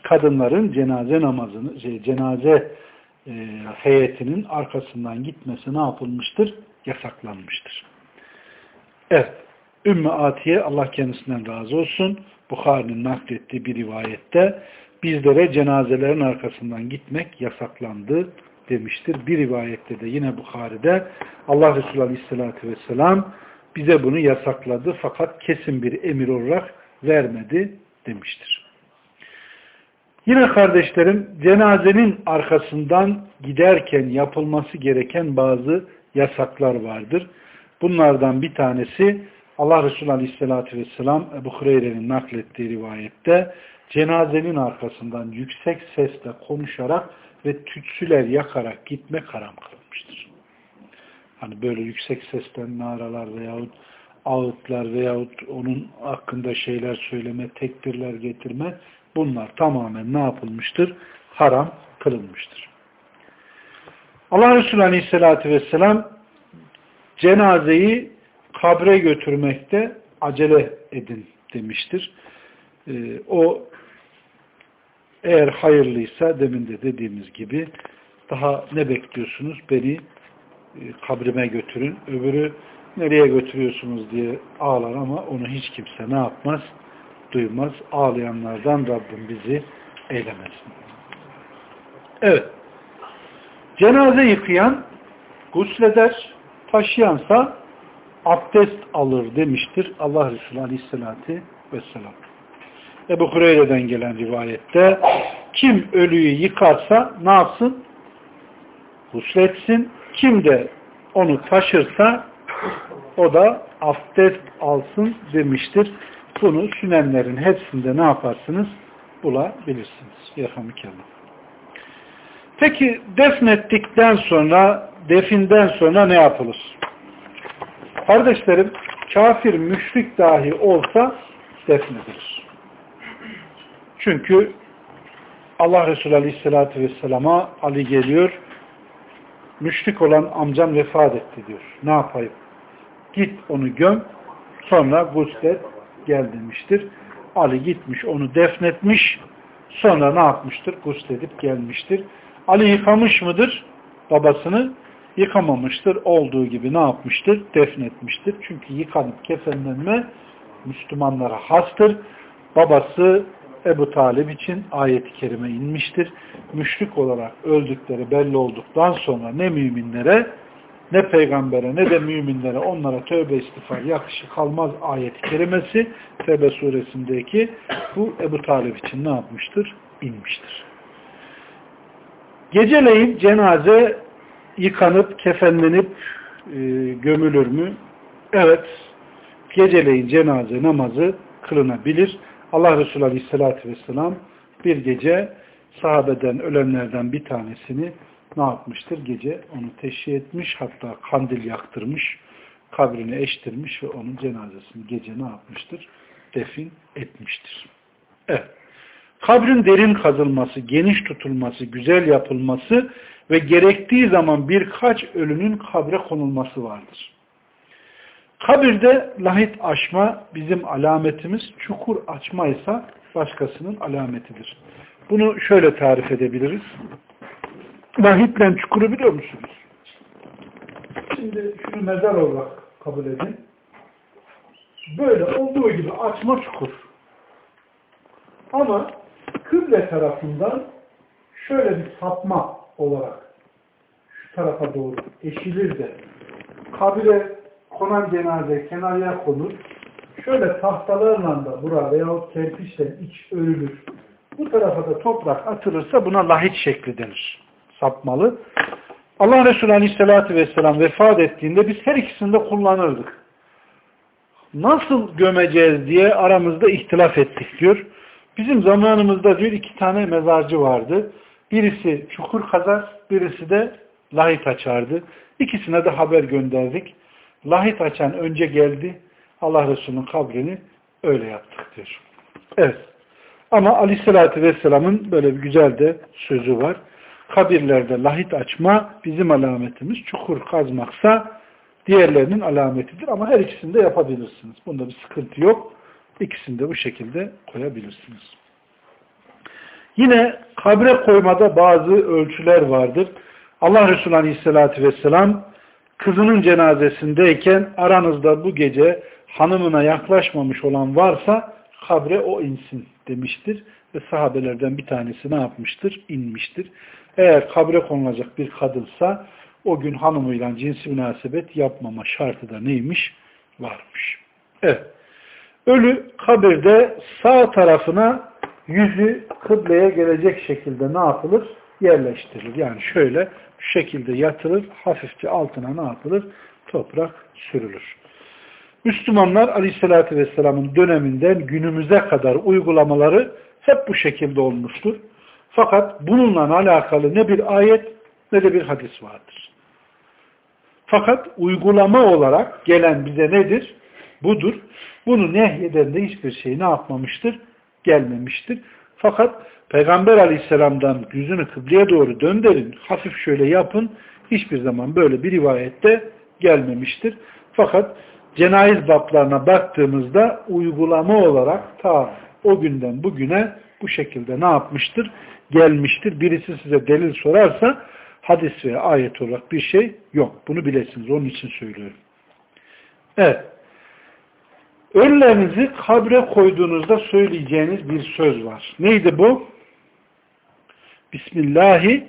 Kadınların cenaze namazını, şey, cenaze e, heyetinin arkasından gitmesi ne yapılmıştır? Yasaklanmıştır. Evet. Ümmü Atiye Allah kendisinden razı olsun. Bukhari'nin naklettiği bir rivayette bizlere cenazelerin arkasından gitmek yasaklandı demiştir. Bir rivayette de yine Bukhari'de Allah Resulü Aleyhisselatü Vesselam bize bunu yasakladı fakat kesin bir emir olarak vermedi demiştir. Yine kardeşlerim cenazenin arkasından giderken yapılması gereken bazı yasaklar vardır. Bunlardan bir tanesi Allah Resulü Aleyhisselatü Vesselam Ebu Hureyre'nin naklettiği rivayette cenazenin arkasından yüksek sesle konuşarak ve tütsüler yakarak gitmek haram kılınmıştır. Hani böyle yüksek sesten naralar veyahut ağıtlar veyahut onun hakkında şeyler söyleme, tekbirler getirme bunlar tamamen ne yapılmıştır? Haram kılınmıştır. Allah Resulü Aleyhisselatü Vesselam cenazeyi kabre götürmekte acele edin demiştir. Ee, o eğer hayırlıysa demin de dediğimiz gibi daha ne bekliyorsunuz? Beni kabrime götürün. Öbürü nereye götürüyorsunuz diye ağlar ama onu hiç kimse ne yapmaz? Duymaz. Ağlayanlardan Rabbim bizi eylemesin. Evet. Cenaze yıkayan gusleder, taşıyansa abdest alır demiştir Allah Resulü Aleyhisselatü Vesselam. Ebu Hureyre'den gelen rivayette kim ölüyü yıkarsa ne yapsın? Husletsin. Kim de onu taşırsa o da abdest alsın demiştir. Bunu sünenlerin hepsinde ne yaparsınız? Bulabilirsiniz. Yerhamdülillah. Peki defnettikten sonra, definden sonra ne yapılır? Kardeşlerim, kafir, müşrik dahi olsa defnedilir. Çünkü Allah Resulü Aleyhisselatü Vesselam'a Ali geliyor, müşrik olan amcam vefat etti diyor. Ne yapayım? Git onu göm, sonra guslet gel demiştir. Ali gitmiş, onu defnetmiş, sonra ne yapmıştır? Gusledip gelmiştir. Ali yıkamış mıdır? Babasını yıkamamıştır. Olduğu gibi ne yapmıştır? Defnetmiştir. Çünkü yıkanıp kefenlenme Müslümanlara hastır. Babası Ebu Talib için ayet-i kerime inmiştir. Müşrik olarak öldükleri belli olduktan sonra ne müminlere ne peygambere ne de müminlere onlara tövbe istiğfar yakışı kalmaz ayet-i kerimesi Tevbe suresindeki bu Ebu Talib için ne yapmıştır? İnmiştir. Geceleyin cenaze yıkanıp, kefenlenip e, gömülür mü? Evet. Geceleyin cenaze namazı kılınabilir. Allah Resulü Aleyhisselatü Vesselam bir gece sahabeden ölenlerden bir tanesini ne yapmıştır? Gece onu teşhir etmiş, hatta kandil yaktırmış, kabrini eştirmiş ve onun cenazesini gece ne yapmıştır? Defin etmiştir. Evet. Kabrin derin kazılması, geniş tutulması, güzel yapılması ve gerektiği zaman birkaç ölünün kabre konulması vardır. Kabirde lahit açma bizim alametimiz, çukur açma ise başkasının alametidir. Bunu şöyle tarif edebiliriz. Lahitle çukuru biliyor musunuz? Şimdi şunu mezar olarak kabul edin. Böyle olduğu gibi açma çukur. Ama kıble tarafından şöyle bir sapma olarak şu tarafa doğru eşilir de kabire konan cenaze kenarıya konur. Şöyle tahtalarla da bura veyahut kerpiçle iç örülür. Bu tarafa da toprak atılırsa buna lahit şekli denir. Sapmalı. Allah Resulü Aleyhisselatü Vesselam vefat ettiğinde biz her ikisini de kullanırdık. Nasıl gömeceğiz diye aramızda ihtilaf ettik diyor. Bizim zamanımızda diyor iki tane mezarcı vardı. Birisi çukur kazar, birisi de lahit açardı. İkisine de haber gönderdik. Lahit açan önce geldi. Allah Resulü'nün kabrini öyle yaptık diyor. Evet. Ama Aleyhisselatü Vesselam'ın böyle bir güzel de sözü var. Kabirlerde lahit açma bizim alametimiz. Çukur kazmaksa diğerlerinin alametidir. Ama her ikisini de yapabilirsiniz. Bunda bir sıkıntı yok. İkisini de bu şekilde koyabilirsiniz. Yine kabre koymada bazı ölçüler vardır. Allah Resulü Aleyhisselatü Vesselam kızının cenazesindeyken aranızda bu gece hanımına yaklaşmamış olan varsa kabre o insin demiştir. Ve sahabelerden bir tanesi ne yapmıştır? İnmiştir. Eğer kabre konulacak bir kadınsa o gün hanımıyla cinsi münasebet yapmama şartı da neymiş? Varmış. Evet. Ölü kabirde sağ tarafına yüzü kıbleye gelecek şekilde ne yapılır? Yerleştirilir. Yani şöyle şu şekilde yatılır, hafifçe altına ne yapılır? Toprak sürülür. Müslümanlar Aleyhisselatü Vesselam'ın döneminden günümüze kadar uygulamaları hep bu şekilde olmuştur. Fakat bununla alakalı ne bir ayet ne de bir hadis vardır. Fakat uygulama olarak gelen bize nedir? Budur. Bunu nehyeden de hiçbir şey ne yapmamıştır? Gelmemiştir. Fakat Peygamber aleyhisselamdan yüzünü kıbleye doğru döndürün, hafif şöyle yapın, hiçbir zaman böyle bir rivayette gelmemiştir. Fakat cenayiz baplarına baktığımızda uygulama olarak ta o günden bugüne bu şekilde ne yapmıştır? Gelmiştir. Birisi size delil sorarsa hadis veya ayet olarak bir şey yok. Bunu bilesiniz. Onun için söylüyorum. Evet. Ölülerinizi kabre koyduğunuzda söyleyeceğiniz bir söz var. Neydi bu? Bismillahi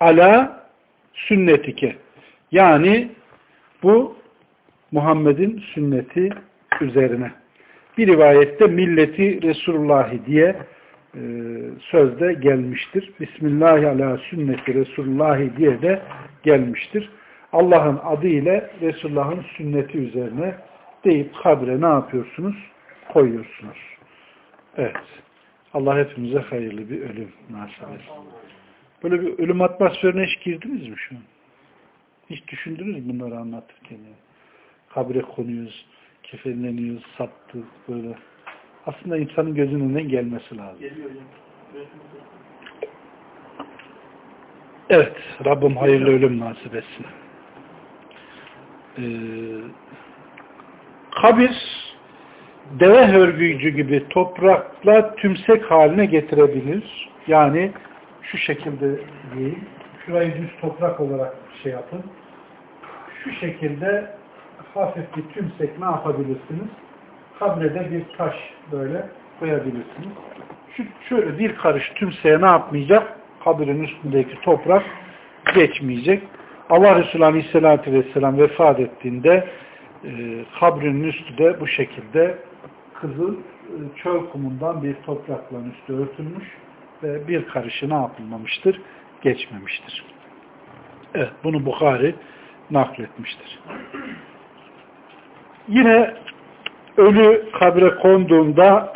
ala sünnetike. Yani bu Muhammed'in sünneti üzerine. Bir rivayette milleti Resulullahi diye e, sözde gelmiştir. Bismillahi ala sünneti Resulullahi diye de gelmiştir. Allah'ın adı ile Resulullah'ın sünneti üzerine deyip kabre ne yapıyorsunuz? Koyuyorsunuz. Evet. Allah hepimize hayırlı bir ölüm nasip etsin. Böyle bir ölüm atmosferine hiç girdiniz mi şu an? Hiç düşündünüz mü bunları anlatırken? Yani? Kabre konuyoruz, kefenleniyoruz, sattık böyle. Aslında insanın gözünün önünden gelmesi lazım. Evet. Rabbim hayırlı ölüm nasip etsin. Ee, kabir deve hörgücü gibi toprakla tümsek haline getirebilir. Yani şu şekilde değil. Şurayı düz toprak olarak şey yapın. Şu şekilde hafif bir tümsek ne yapabilirsiniz? Kabrede bir taş böyle koyabilirsiniz. Şu, şöyle bir karış tümseğe ne yapmayacak? Kabrin üstündeki toprak geçmeyecek. Allah Resulü Aleyhisselatü Vesselam vefat ettiğinde e, kabrinin üstü de bu şekilde kızıl e, çöl kumundan bir toprakla üstü örtülmüş ve bir karışı ne yapılmamıştır? Geçmemiştir. Evet, bunu Bukhari nakletmiştir. Yine ölü kabre konduğunda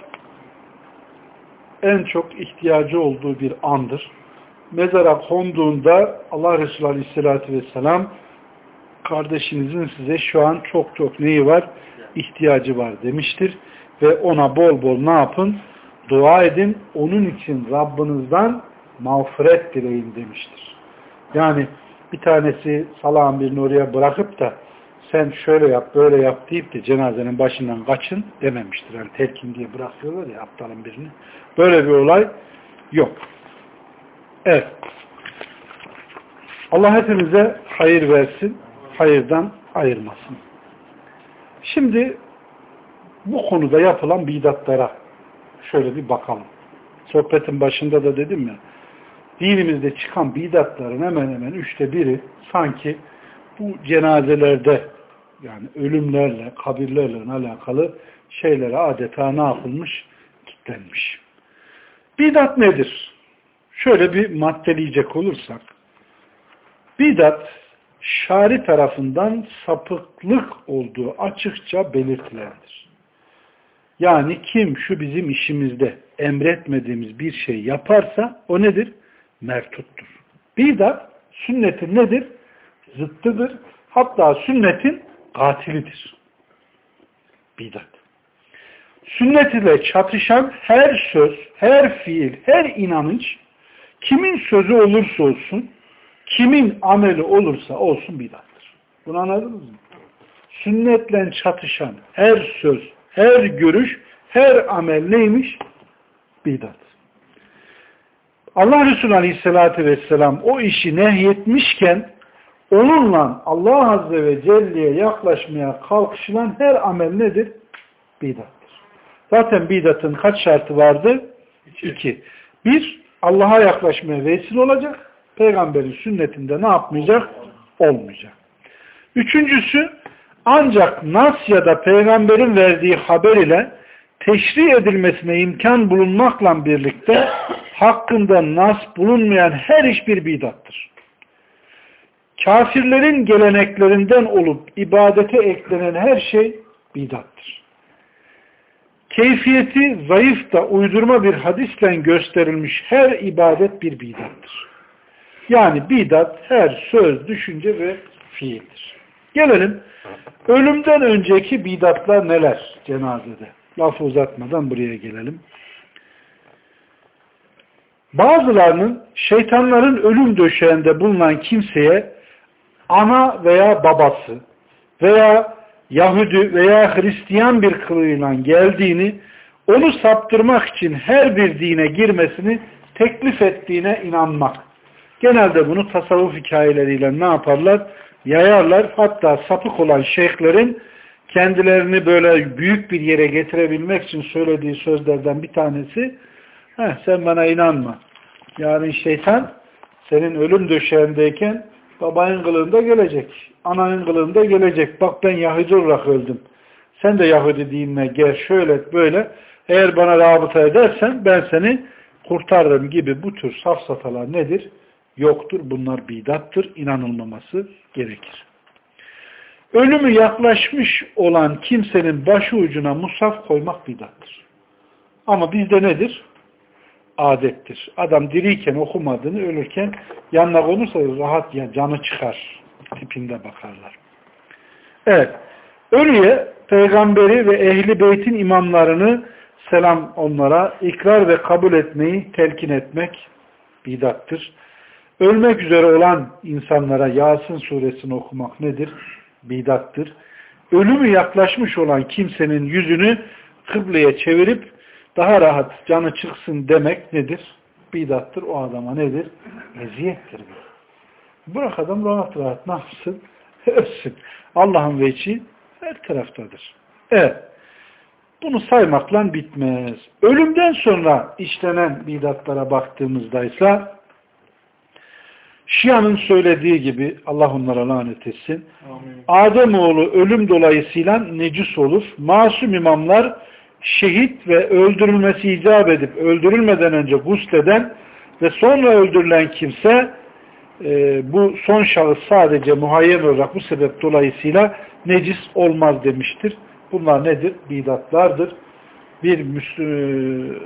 en çok ihtiyacı olduğu bir andır. Mezara konduğunda Allah Resulü Aleyhisselatü Vesselam kardeşinizin size şu an çok çok neyi var? İhtiyacı var demiştir. Ve ona bol bol ne yapın? Dua edin. Onun için Rabbinizden mağfiret dileyin demiştir. Yani bir tanesi salağın birini oraya bırakıp da sen şöyle yap, böyle yap deyip de cenazenin başından kaçın dememiştir. Yani terkin diye bırakıyorlar ya aptalın birini. Böyle bir olay yok. Evet. Allah hepimize hayır versin, hayırdan ayırmasın. Şimdi bu konuda yapılan bidatlara şöyle bir bakalım. Sohbetin başında da dedim ya, dinimizde çıkan bidatların hemen hemen üçte biri sanki bu cenazelerde yani ölümlerle, kabirlerle alakalı şeylere adeta ne yapılmış? Kitlenmiş. Bidat nedir? Şöyle bir maddeleyecek olursak, bidat şari tarafından sapıklık olduğu açıkça belirtilendir. Yani kim şu bizim işimizde emretmediğimiz bir şey yaparsa o nedir? Mertuttur. Bidat sünnetin nedir? Zıttıdır. Hatta sünnetin katilidir. Bidat. Sünnet ile çatışan her söz, her fiil, her inanış kimin sözü olursa olsun, kimin ameli olursa olsun bidattır. Bunu anladınız mı? Sünnetle çatışan her söz, her görüş, her amel neymiş? Bidat. Allah Resulü Aleyhisselatü Vesselam o işi nehyetmişken onunla Allah Azze ve Celle'ye yaklaşmaya kalkışılan her amel nedir? Bidattır. Zaten bidatın kaç şartı vardı? İki. İki. Bir, Allah'a yaklaşmaya vesile olacak. Peygamberin sünnetinde ne yapmayacak? Olmayacak. Üçüncüsü, ancak nas ya da peygamberin verdiği haber ile teşri edilmesine imkan bulunmakla birlikte hakkında nas bulunmayan her iş bir bidattır. Kafirlerin geleneklerinden olup ibadete eklenen her şey bidattır. Keyfiyeti zayıf da uydurma bir hadisle gösterilmiş her ibadet bir bidattır. Yani bidat her söz, düşünce ve fiildir. Gelelim ölümden önceki bidatlar neler cenazede? Lafı uzatmadan buraya gelelim. Bazılarının şeytanların ölüm döşeğinde bulunan kimseye ana veya babası veya Yahudi veya Hristiyan bir kılığıyla geldiğini, onu saptırmak için her bir dine girmesini teklif ettiğine inanmak. Genelde bunu tasavvuf hikayeleriyle ne yaparlar? Yayarlar. Hatta sapık olan şeyhlerin kendilerini böyle büyük bir yere getirebilmek için söylediği sözlerden bir tanesi Heh, sen bana inanma. Yarın şeytan senin ölüm döşeğindeyken babanın kılığında gelecek. Ananın kılığında gelecek. Bak ben Yahudi olarak öldüm. Sen de Yahudi dinine gel şöyle böyle. Eğer bana rabıta edersen ben seni kurtarırım gibi bu tür safsatalar nedir? Yoktur. Bunlar bidattır. İnanılmaması gerekir. Ölümü yaklaşmış olan kimsenin başı ucuna musaf koymak bidattır. Ama bizde nedir? Adettir. Adam diriyken okumadığını ölürken yanına konursa rahat ya canı çıkar tipinde bakarlar. Evet. Ölüye peygamberi ve ehli beytin imamlarını selam onlara ikrar ve kabul etmeyi telkin etmek bidattır. Ölmek üzere olan insanlara Yasin suresini okumak nedir? Bidattır. Ölümü yaklaşmış olan kimsenin yüzünü kıbleye çevirip daha rahat canı çıksın demek nedir? Bidattır. O adama nedir? Eziyettir. Bırak adam rahat rahat ne yapsın? (laughs) Ölsün. Allah'ın veçi her taraftadır. Evet. Bunu saymakla bitmez. Ölümden sonra işlenen bidatlara baktığımızda ise Şia'nın söylediği gibi Allah onlara lanet etsin. Ademoğlu ölüm dolayısıyla necis olur. Masum imamlar şehit ve öldürülmesi icap edip öldürülmeden önce gusleden ve sonra öldürülen kimse e, bu son şahıs sadece muhayyen olarak bu sebep dolayısıyla necis olmaz demiştir. Bunlar nedir? Bidatlardır. Bir Müslü,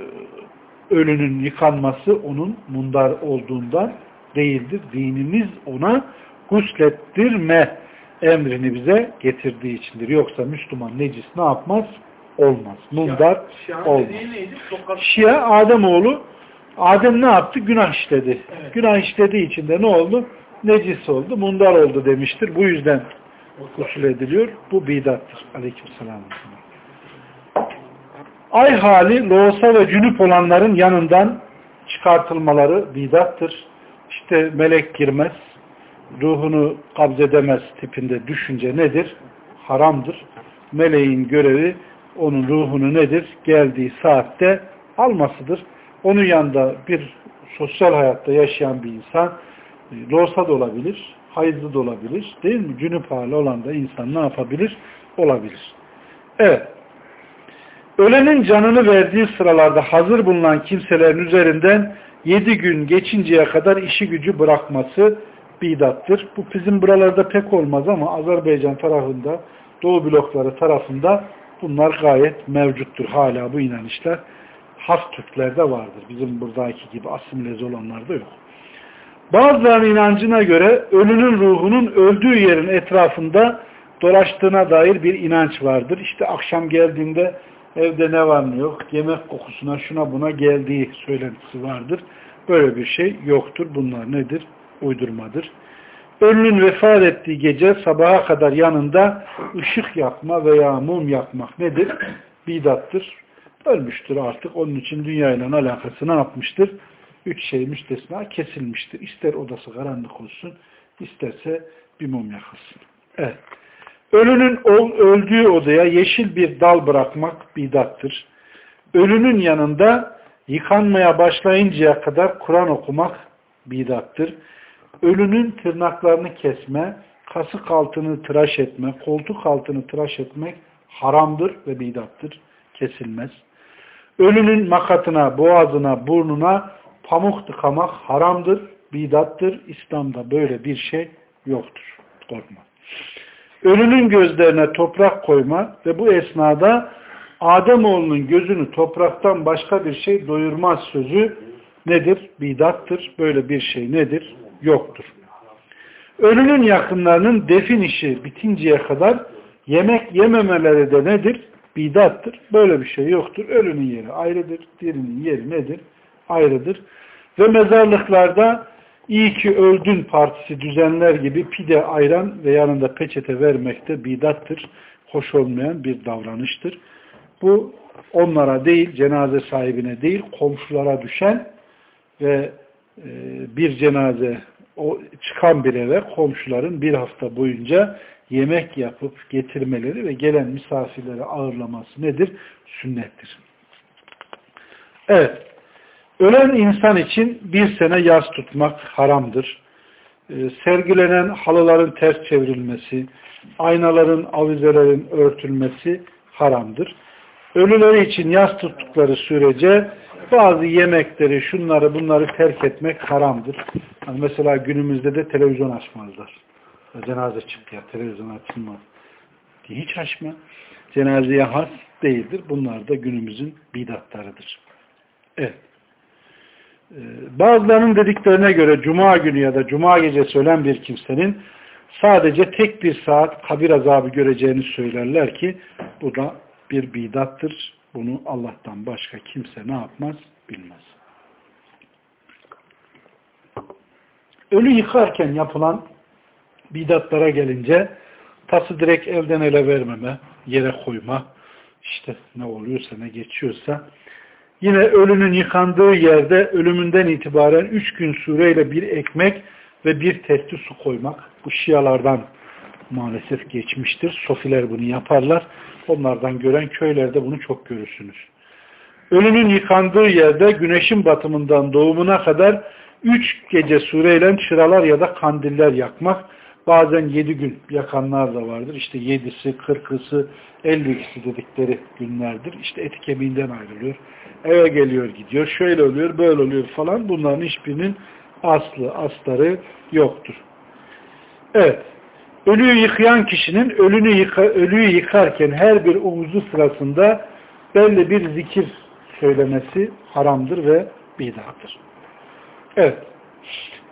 ölünün yıkanması onun mundar olduğundan değildir. Dinimiz ona guslettirme emrini bize getirdiği içindir. Yoksa Müslüman necis ne yapmaz? Olmaz. Mundar Şia, olmaz. Şia Ademoğlu Adem ne yaptı? Günah işledi. Evet. Günah işlediği için de ne oldu? Necis oldu, mundar oldu demiştir. Bu yüzden usul ediliyor. Bu bidattır. Aleykümselam. Ay hali loğusa ve cünüp olanların yanından çıkartılmaları bidattır. İşte melek girmez, ruhunu kabzedemez tipinde düşünce nedir? Haramdır. Meleğin görevi onun ruhunu nedir? Geldiği saatte almasıdır. Onun yanında bir sosyal hayatta yaşayan bir insan e, loğusa da olabilir, hayızlı da olabilir. Değil mi? Cünüp hali olan da insan ne yapabilir? Olabilir. Evet. Ölenin canını verdiği sıralarda hazır bulunan kimselerin üzerinden yedi gün geçinceye kadar işi gücü bırakması bidattır. Bu bizim buralarda pek olmaz ama Azerbaycan tarafında, Doğu blokları tarafında bunlar gayet mevcuttur. Hala bu inanışlar Has Türklerde vardır. Bizim buradaki gibi asimilez olanlarda yok. Bazılarının inancına göre ölünün ruhunun öldüğü yerin etrafında dolaştığına dair bir inanç vardır. İşte akşam geldiğinde evde ne var ne yok, yemek kokusuna şuna buna geldiği söylentisi vardır. Böyle bir şey yoktur. Bunlar nedir? Uydurmadır. Ölünün vefat ettiği gece sabaha kadar yanında ışık yakma veya mum yakmak nedir? Bidattır. Ölmüştür artık. Onun için dünyayla alakası ne yapmıştır? Üç şey müstesna kesilmiştir. İster odası karanlık olsun, isterse bir mum yakılsın. Evet. Ölünün öldüğü odaya yeşil bir dal bırakmak bidattır. Ölünün yanında yıkanmaya başlayıncaya kadar Kur'an okumak bidattır. Ölünün tırnaklarını kesme, kasık altını tıraş etme, koltuk altını tıraş etmek haramdır ve bidattır. Kesilmez. Ölünün makatına, boğazına, burnuna pamuk tıkamak haramdır, bidattır. İslam'da böyle bir şey yoktur. Korkma. Ölünün gözlerine toprak koyma ve bu esnada Ademoğlunun gözünü topraktan başka bir şey doyurmaz sözü nedir? Bidattır. Böyle bir şey nedir? Yoktur. Ölünün yakınlarının defin işi bitinceye kadar yemek yememeleri de nedir? Bidattır. Böyle bir şey yoktur. Ölünün yeri ayrıdır. Dirinin yeri nedir? Ayrıdır. Ve mezarlıklarda iyi ki öldün partisi düzenler gibi pide, ayran ve yanında peçete vermek de bidattır. Hoş olmayan bir davranıştır. Bu onlara değil, cenaze sahibine değil, komşulara düşen ve e, bir cenaze çıkan bir eve komşuların bir hafta boyunca yemek yapıp getirmeleri ve gelen misafirleri ağırlaması nedir? Sünnettir. Evet. Ölen insan için bir sene yaz tutmak haramdır. Ee, sergilenen halıların ters çevrilmesi, aynaların, avizelerin örtülmesi haramdır. Ölüleri için yaz tuttukları sürece bazı yemekleri, şunları bunları terk etmek haramdır. Yani mesela günümüzde de televizyon açmazlar. Cenaze çıktı ya televizyon açılmaz. Hiç açma. Cenazeye has değildir. Bunlar da günümüzün bidatlarıdır. Evet. Ee, bazılarının dediklerine göre cuma günü ya da cuma gecesi ölen bir kimsenin sadece tek bir saat kabir azabı göreceğini söylerler ki bu da bir bidattır. Bunu Allah'tan başka kimse ne yapmaz bilmez. Ölü yıkarken yapılan bidatlara gelince tası direkt elden ele vermeme, yere koyma, işte ne oluyorsa ne geçiyorsa yine ölünün yıkandığı yerde ölümünden itibaren üç gün sureyle bir ekmek ve bir testi su koymak. Bu şialardan maalesef geçmiştir. Sofiler bunu yaparlar. Onlardan gören köylerde bunu çok görürsünüz. Ölünün yıkandığı yerde güneşin batımından doğumuna kadar üç gece sureyle çıralar ya da kandiller yakmak. Bazen yedi gün yakanlar da vardır. İşte yedisi, kırkısı, ellisi dedikleri günlerdir. İşte eti kemiğinden ayrılıyor. Eve geliyor gidiyor. Şöyle oluyor, böyle oluyor falan. Bunların hiçbirinin aslı, astarı yoktur. Evet. Ölüyü yıkayan kişinin ölünü yıka, ölüyü yıkarken her bir uvuzu sırasında belli bir zikir söylemesi haramdır ve bidattır. Evet.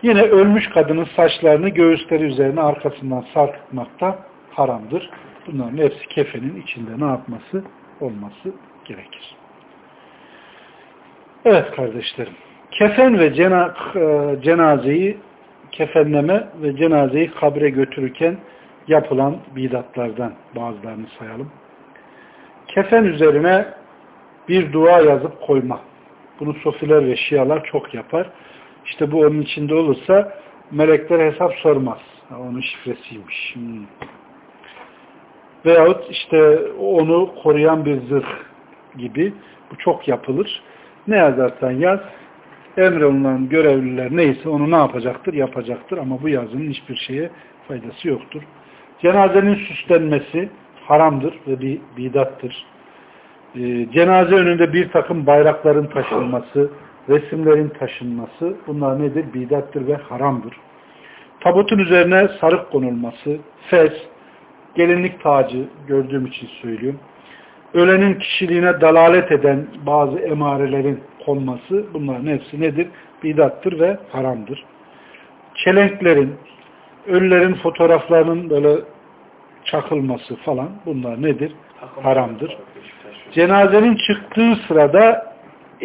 Yine ölmüş kadının saçlarını göğüsleri üzerine arkasından sarkıtmak da haramdır. Bunların hepsi kefenin içinde ne yapması? Olması gerekir. Evet kardeşlerim. Kefen ve cena, e, cenazeyi kefenleme ve cenazeyi kabre götürürken yapılan bidatlardan bazılarını sayalım. Kefen üzerine bir dua yazıp koyma. Bunu sofiler ve şialar çok yapar. İşte bu onun içinde olursa melekler hesap sormaz. Onun şifresiymiş. Hmm. Veyahut işte onu koruyan bir zırh gibi. Bu çok yapılır. Ne yazarsan yaz emrolunan görevliler neyse onu ne yapacaktır? Yapacaktır ama bu yazının hiçbir şeye faydası yoktur. Cenazenin süslenmesi haramdır ve bir bidattır. Ee, cenaze önünde bir takım bayrakların taşınması, resimlerin taşınması bunlar nedir? Bidattır ve haramdır. Tabutun üzerine sarık konulması, fes, gelinlik tacı gördüğüm için söylüyorum. Ölenin kişiliğine dalalet eden bazı emarelerin konması bunların hepsi nedir? Bidattır ve haramdır. Çelenklerin, ölülerin fotoğraflarının böyle çakılması falan bunlar nedir? Haramdır. Cenazenin çıktığı sırada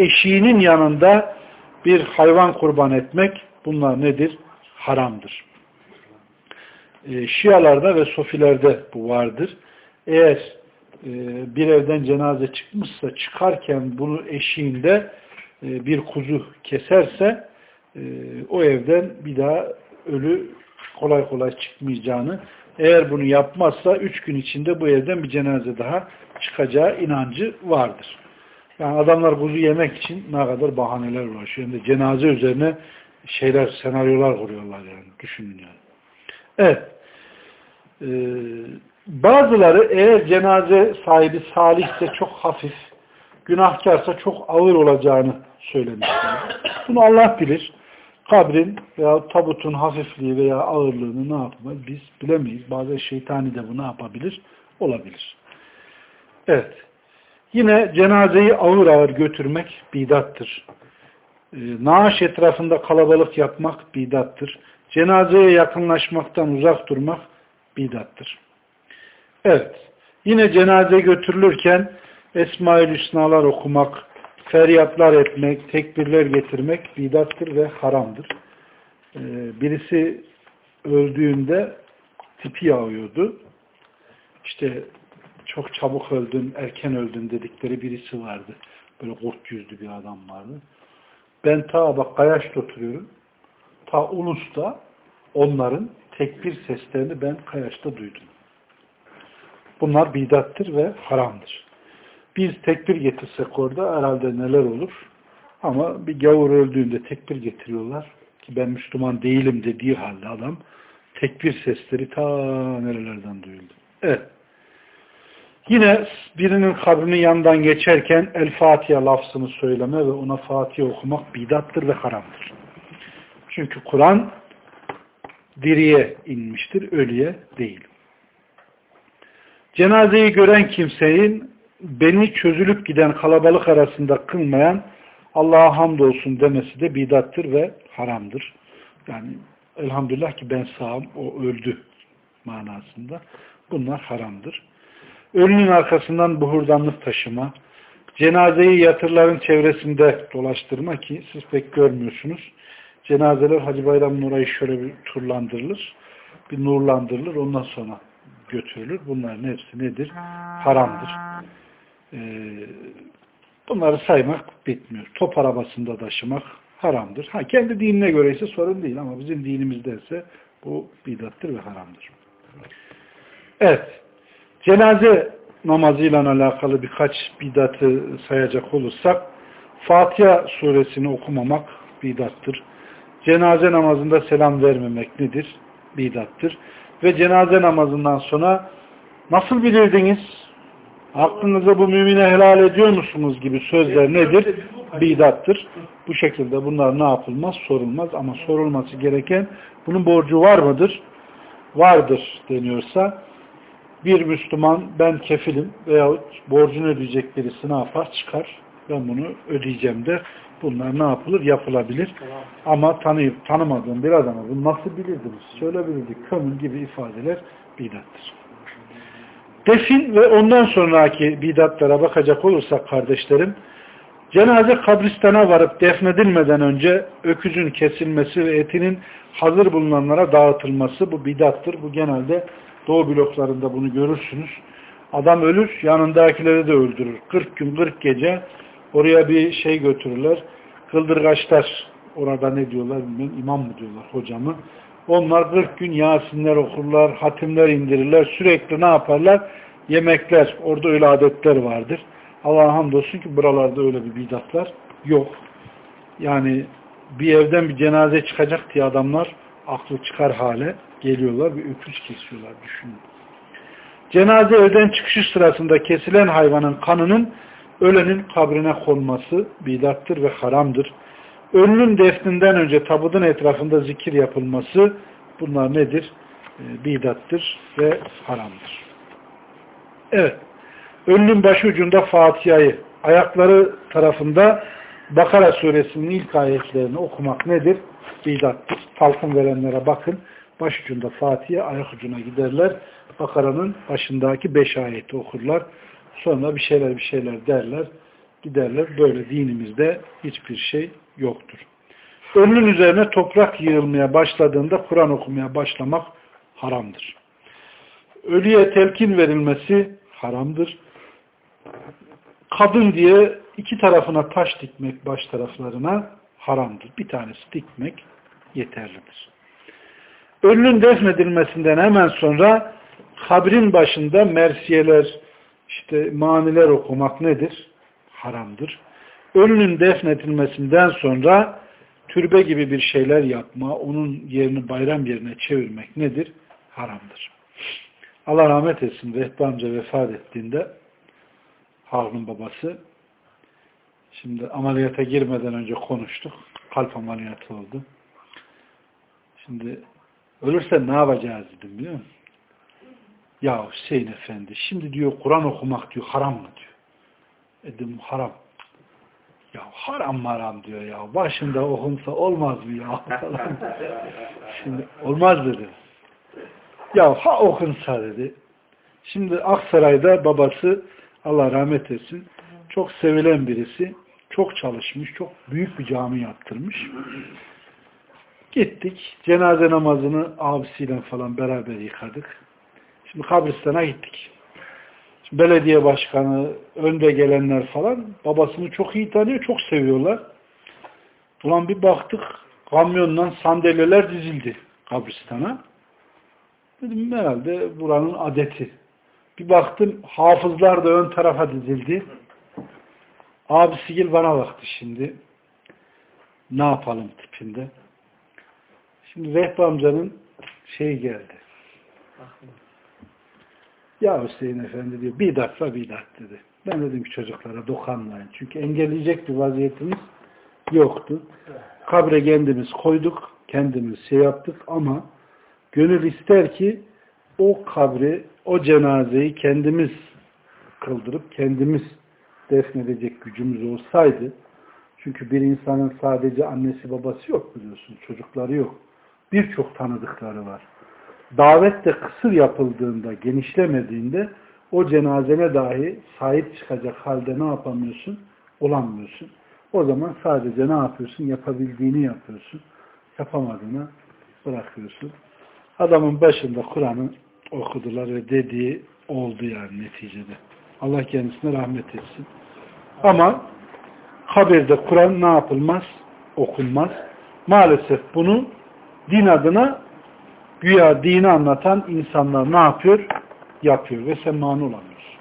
eşiğinin yanında bir hayvan kurban etmek bunlar nedir? Haramdır. E, Şialarda ve Sofilerde bu vardır. Eğer e, bir evden cenaze çıkmışsa çıkarken bunu eşiğinde e, bir kuzu keserse e, o evden bir daha ölü kolay kolay çıkmayacağını eğer bunu yapmazsa üç gün içinde bu evden bir cenaze daha çıkacağı inancı vardır. Yani adamlar kuzu yemek için ne kadar bahaneler uğraşıyor. Yani cenaze üzerine şeyler, senaryolar kuruyorlar yani. Düşünün yani. Evet. Ee, bazıları eğer cenaze sahibi salihse çok hafif günahkarsa çok ağır olacağını söylemişler. Bunu Allah bilir. Kabrin veya tabutun hafifliği veya ağırlığını ne yapmayız biz bilemeyiz. Bazen şeytani de bu ne yapabilir? Olabilir. Evet. Yine cenazeyi ağır ağır götürmek bidattır. Ee, naaş etrafında kalabalık yapmak bidattır. Cenazeye yakınlaşmaktan uzak durmak bidattır. Evet. Yine cenaze götürülürken Esma-ül Hüsnalar okumak, feryatlar etmek, tekbirler getirmek bidattır ve haramdır. Ee, birisi öldüğünde tipi yağıyordu. İşte çok çabuk öldün, erken öldün dedikleri birisi vardı. Böyle kurt yüzlü bir adam vardı. Ben ta bak Kayaş'ta oturuyorum. Ta Ulus'ta onların tekbir seslerini ben Kayaş'ta duydum. Bunlar bidattır ve haramdır. Biz tekbir getirsek orada herhalde neler olur. Ama bir gavur öldüğünde tekbir getiriyorlar. Ki ben Müslüman değilim dediği halde adam tekbir sesleri ta nerelerden duyuldu. Evet. Yine birinin kabrinin yanından geçerken El Fatiha lafzını söyleme ve ona Fatiha okumak bidattır ve haramdır. Çünkü Kur'an diriye inmiştir, ölüye değil. Cenazeyi gören kimsenin beni çözülüp giden kalabalık arasında kılmayan Allah'a hamdolsun demesi de bidattır ve haramdır. Yani elhamdülillah ki ben sağım, o öldü manasında. Bunlar haramdır. Ölünün arkasından buhurdanlık taşıma, cenazeyi yatırların çevresinde dolaştırma ki siz pek görmüyorsunuz. Cenazeler Hacı Bayram'ın orayı şöyle bir turlandırılır, bir nurlandırılır, ondan sonra götürülür. Bunların hepsi nedir? Haramdır. Ee, bunları saymak bitmiyor. Top arabasında taşımak haramdır. Ha kendi dinine göre ise sorun değil ama bizim dinimizde ise bu bidattır ve haramdır. Evet. Cenaze namazıyla alakalı birkaç bidatı sayacak olursak Fatiha suresini okumamak bidattır. Cenaze namazında selam vermemek nedir? Bidattır. Ve cenaze namazından sonra nasıl bilirdiniz? Aklınıza bu mümine helal ediyor musunuz gibi sözler nedir? Bidattır. Bu şekilde bunlar ne yapılmaz? Sorulmaz ama sorulması gereken bunun borcu var mıdır? Vardır deniyorsa bir Müslüman ben kefilim veyahut borcunu ödeyecek birisi ne yapar? Çıkar. Ben bunu ödeyeceğim de bunlar ne yapılır? Yapılabilir. Ama tanıyıp tanımadığım bir adama bunu nasıl bilirdiniz? Şöyle bilirdik. Kömür gibi ifadeler bidattır. Defin ve ondan sonraki bidatlara bakacak olursak kardeşlerim, cenaze kabristana varıp defnedilmeden önce öküzün kesilmesi ve etinin hazır bulunanlara dağıtılması bu bidattır. Bu genelde Doğu bloklarında bunu görürsünüz. Adam ölür, yanındakileri de öldürür. 40 gün, 40 gece oraya bir şey götürürler. Kıldırgaçlar, orada ne diyorlar bilmiyorum, imam mı diyorlar hocamı. Onlar 40 gün Yasinler okurlar, hatimler indirirler, sürekli ne yaparlar? Yemekler, orada öyle adetler vardır. Allah'a hamdolsun ki buralarda öyle bir bidatlar yok. Yani bir evden bir cenaze çıkacak diye adamlar aklı çıkar hale geliyorlar ve öküz kesiyorlar düşünün. Cenaze evden çıkışı sırasında kesilen hayvanın kanının ölenin kabrine konması bidattır ve haramdır. Ölünün defninden önce tabutun etrafında zikir yapılması bunlar nedir? E, bidattır ve haramdır. Evet. Ölünün başucunda Fatiha'yı, ayakları tarafında Bakara suresinin ilk ayetlerini okumak nedir? Bidattır. Talkın verenlere bakın. Başucunda Fatiha, ayak ucuna giderler. Bakara'nın başındaki beş ayeti okurlar. Sonra bir şeyler bir şeyler derler. Giderler. Böyle dinimizde hiçbir şey yoktur. Ölünün üzerine toprak yığılmaya başladığında Kur'an okumaya başlamak haramdır. Ölüye telkin verilmesi haramdır. Kadın diye iki tarafına taş dikmek baş taraflarına haramdır. Bir tanesi dikmek yeterlidir. Ölünün defnedilmesinden hemen sonra kabrin başında mersiyeler, işte maniler okumak nedir? Haramdır. Ölünün defnedilmesinden sonra türbe gibi bir şeyler yapma, onun yerini bayram yerine çevirmek nedir? Haramdır. Allah rahmet etsin. Vehbi amca vefat ettiğinde Harun babası Şimdi ameliyata girmeden önce konuştuk. Kalp ameliyatı oldu. Şimdi ölürsen ne yapacağız dedim biliyor musun? Ya Hüseyin Efendi şimdi diyor Kur'an okumak diyor haram mı diyor. Dedim haram. Ya haram haram diyor ya. Başında okunsa olmaz mı ya? (laughs) Şimdi olmaz dedi. Ya ha okunsa dedi. Şimdi Aksaray'da babası Allah rahmet etsin çok sevilen birisi. Çok çalışmış. Çok büyük bir cami yaptırmış. Gittik. Cenaze namazını abisiyle falan beraber yıkadık. Şimdi kabristana gittik. Şimdi belediye başkanı, önde gelenler falan babasını çok iyi tanıyor, çok seviyorlar. Ulan bir baktık kamyondan sandalyeler dizildi kabristana. Dedim herhalde buranın adeti. Bir baktım hafızlar da ön tarafa dizildi. Abisi gel bana baktı şimdi. Ne yapalım tipinde. Şimdi Vehbi amcanın şey geldi. Ya Hüseyin Efendi diyor bidatla bidat dedi. Ben dedim ki çocuklara dokanmayın. Çünkü engelleyecek bir vaziyetimiz yoktu. Kabre kendimiz koyduk. Kendimiz şey yaptık ama gönül ister ki o kabri, o cenazeyi kendimiz kıldırıp kendimiz defnedecek gücümüz olsaydı çünkü bir insanın sadece annesi babası yok biliyorsun. Çocukları yok. Birçok tanıdıkları var. Davet de kısır yapıldığında, genişlemediğinde o cenazene dahi sahip çıkacak halde ne yapamıyorsun? Olamıyorsun. O zaman sadece ne yapıyorsun? Yapabildiğini yapıyorsun. Yapamadığını bırakıyorsun. Adamın başında Kur'an'ı okudular ve dediği oldu yani neticede. Allah kendisine rahmet etsin. Ama haberde Kur'an ne yapılmaz? Okunmaz. Maalesef bunu din adına güya dini anlatan insanlar ne yapıyor? Yapıyor ve sen mani olamıyorsun.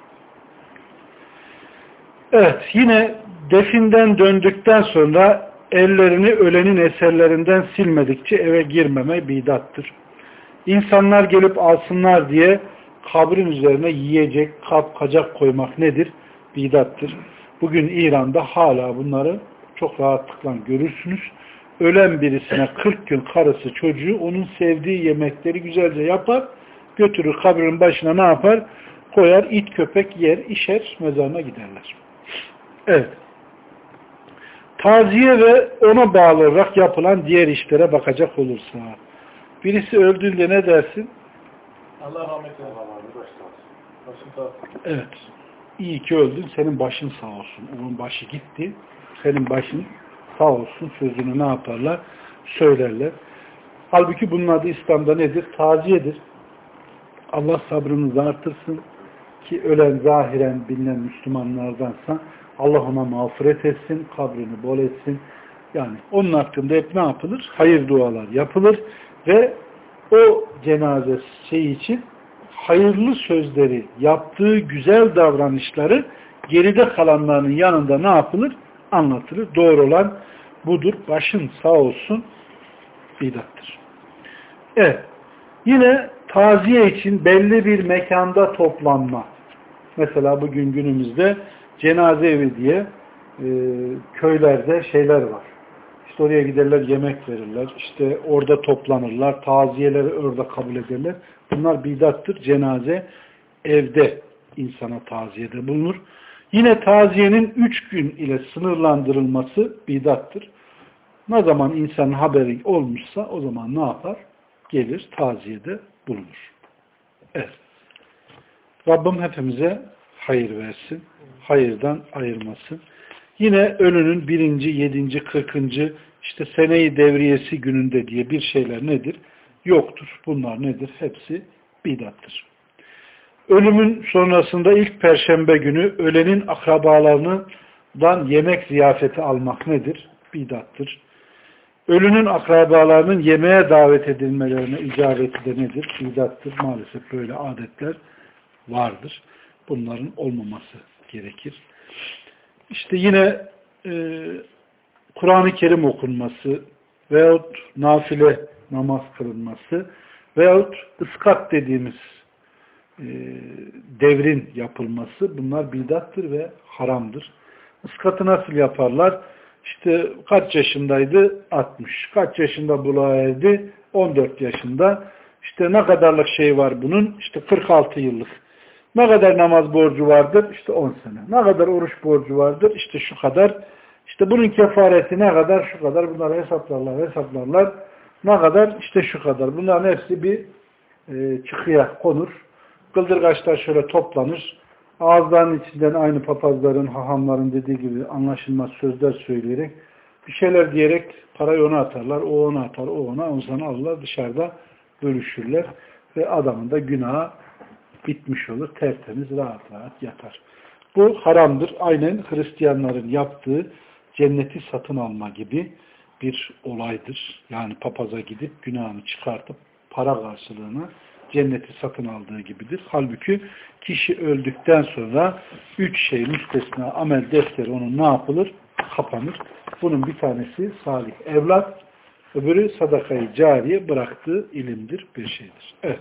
Evet yine definden döndükten sonra ellerini ölenin eserlerinden silmedikçe eve girmeme bidattır. İnsanlar gelip alsınlar diye kabrin üzerine yiyecek, kap, kacak koymak nedir? Bidattır. Bugün İran'da hala bunları çok rahatlıkla görürsünüz. Ölen birisine 40 gün karısı çocuğu onun sevdiği yemekleri güzelce yapar, götürür kabrin başına ne yapar? Koyar, it köpek yer, işer, mezarına giderler. Evet. Taziye ve ona bağlı olarak yapılan diğer işlere bakacak olursa. Birisi öldüğünde ne dersin? Allah rahmet eylesin. Başın sağ olsun. Evet. İyi ki öldün, senin başın sağ olsun. Onun başı gitti, senin başın sağ olsun sözünü ne yaparlar? Söylerler. Halbuki bunun adı İslam'da nedir? Taziyedir. Allah sabrınızı artırsın ki ölen zahiren bilinen Müslümanlardansa Allah ona mağfiret etsin, kabrini bol etsin. Yani onun hakkında hep ne yapılır? Hayır dualar yapılır ve o cenaze şey için hayırlı sözleri, yaptığı güzel davranışları geride kalanların yanında ne yapılır? Anlatılır. Doğru olan budur. Başın sağ olsun bidattır. Evet. Yine taziye için belli bir mekanda toplanma. Mesela bugün günümüzde cenaze evi diye e, köylerde şeyler var. İşte oraya giderler yemek verirler. İşte orada toplanırlar. Taziyeleri orada kabul ederler. Bunlar bidattır. Cenaze evde insana taziyede bulunur. Yine taziyenin üç gün ile sınırlandırılması bidattır. Ne zaman insanın haberi olmuşsa o zaman ne yapar? Gelir taziyede bulunur. Evet. Rabbim hepimize hayır versin. Hayırdan ayırmasın. Yine ölünün birinci, yedinci, kırkıncı işte seneyi devriyesi gününde diye bir şeyler nedir? Yoktur. Bunlar nedir? Hepsi bidattır. Ölümün sonrasında ilk perşembe günü ölenin akrabalarından yemek ziyafeti almak nedir? Bidattır. Ölünün akrabalarının yemeğe davet edilmelerine icabeti de nedir? Bidattır. Maalesef böyle adetler vardır. Bunların olmaması gerekir. İşte yine e, Kur'an-ı Kerim okunması veyahut nafile namaz kılınması veyahut ıskat dediğimiz devrin yapılması bunlar bidattır ve haramdır. Iskatı nasıl yaparlar? İşte kaç yaşındaydı? 60. Kaç yaşında buluğa erdi? 14 yaşında. İşte ne kadarlık şey var bunun? İşte 46 yıllık. Ne kadar namaz borcu vardır? İşte 10 sene. Ne kadar oruç borcu vardır? İşte şu kadar. İşte bunun kefareti ne kadar? Şu kadar. Bunları hesaplarlar, hesaplarlar. Ne kadar? İşte şu kadar. Bunların hepsi bir e, çıkıya konur. Kıldırgaçlar şöyle toplanır. Ağızlarının içinden aynı papazların, hahamların dediği gibi anlaşılmaz sözler söyleyerek bir şeyler diyerek parayı ona atarlar. O ona atar, o ona. Ondan sonra alırlar dışarıda bölüşürler. Ve adamın da günahı bitmiş olur. Tertemiz, rahat rahat yatar. Bu haramdır. Aynen Hristiyanların yaptığı cenneti satın alma gibi bir olaydır. Yani papaza gidip günahını çıkartıp para karşılığına cenneti satın aldığı gibidir. Halbuki kişi öldükten sonra üç şey müstesna amel defteri onun ne yapılır? Kapanır. Bunun bir tanesi salih evlat, öbürü sadakayı cariye bıraktığı ilimdir, bir şeydir. Evet.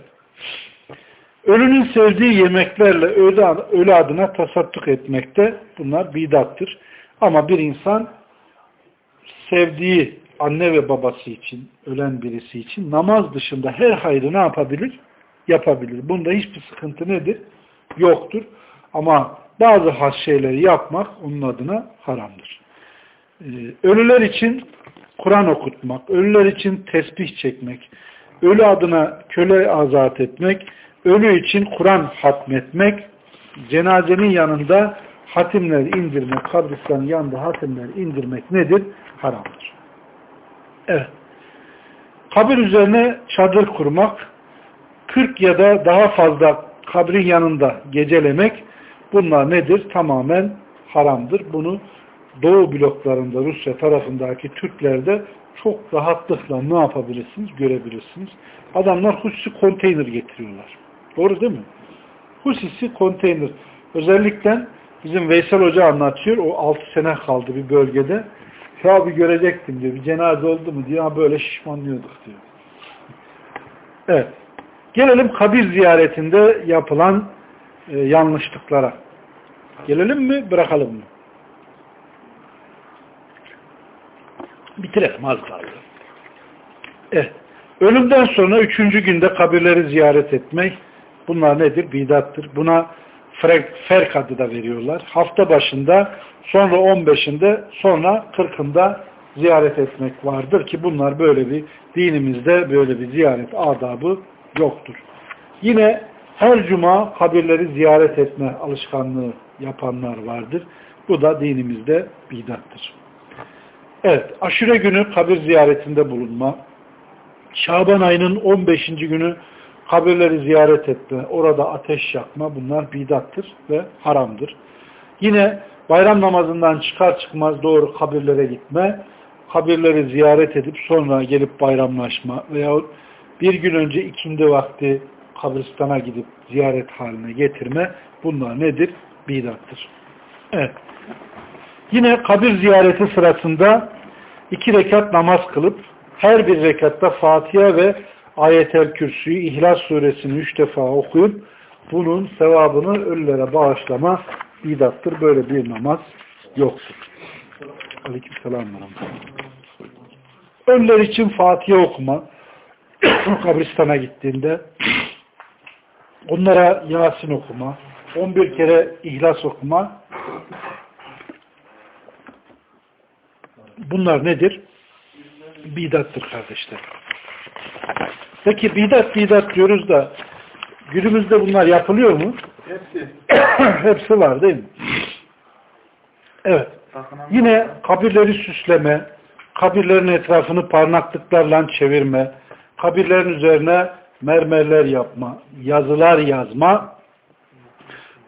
Ölünün sevdiği yemeklerle ölü, adına tasadduk etmekte bunlar bidattır. Ama bir insan sevdiği anne ve babası için, ölen birisi için namaz dışında her hayrı ne yapabilir? Yapabilir. Bunda hiçbir sıkıntı nedir? Yoktur. Ama bazı has şeyleri yapmak onun adına haramdır. Ee, ölüler için Kur'an okutmak, ölüler için tesbih çekmek, ölü adına köle azat etmek, ölü için Kur'an hatmetmek, cenazenin yanında hatimler indirmek, kabristanın yanında hatimler indirmek nedir? Haramdır. Evet. Kabir üzerine çadır kurmak, 40 ya da daha fazla kabrin yanında gecelemek, bunlar nedir? Tamamen haramdır. Bunu Doğu bloklarında Rusya tarafındaki Türklerde çok rahatlıkla ne yapabilirsiniz? Görebilirsiniz. Adamlar hususi konteyner getiriyorlar. Doğru değil mi? Hususi konteyner. Özellikle bizim Veysel Hoca anlatıyor. O 6 sene kaldı bir bölgede. Ya bir görecektim diyor. Bir cenaze oldu mu diyor. Böyle şişmanlıyorduk diyor. Evet. Gelelim kabir ziyaretinde yapılan e, yanlışlıklara. Gelelim mi? Bırakalım mı? Bitirelim az kaldı. Evet. Ölümden sonra üçüncü günde kabirleri ziyaret etmek bunlar nedir? Bidattır. Buna ferk adı da veriyorlar. Hafta başında sonra 15'inde sonra 40'ında ziyaret etmek vardır ki bunlar böyle bir dinimizde böyle bir ziyaret adabı yoktur. Yine her cuma kabirleri ziyaret etme alışkanlığı yapanlar vardır. Bu da dinimizde bidattır. Evet, aşure günü kabir ziyaretinde bulunma, Şaban ayının 15. günü kabirleri ziyaret etme, orada ateş yakma bunlar bidattır ve haramdır. Yine bayram namazından çıkar çıkmaz doğru kabirlere gitme, kabirleri ziyaret edip sonra gelip bayramlaşma veyahut bir gün önce ikindi vakti kabristana gidip ziyaret haline getirme bunlar nedir? Bidattır. Evet. Yine kabir ziyareti sırasında iki rekat namaz kılıp her bir rekatta Fatiha ve Ayetel Kürsü'yü İhlas suresini üç defa okuyup bunun sevabını ölülere bağışlama bidattır. Böyle bir namaz yoktur. Aleyküm selam. Ölüler için Fatiha okuma (coughs) kabristana gittiğinde onlara Yasin okuma 11 kere İhlas okuma bunlar nedir? Bidattır kardeşler. Peki bidat bidat diyoruz da günümüzde bunlar yapılıyor mu? Hepsi. (coughs) Hepsi var değil mi? Evet. Yine kabirleri süsleme, kabirlerin etrafını parmaklıklarla çevirme, kabirlerin üzerine mermerler yapma, yazılar yazma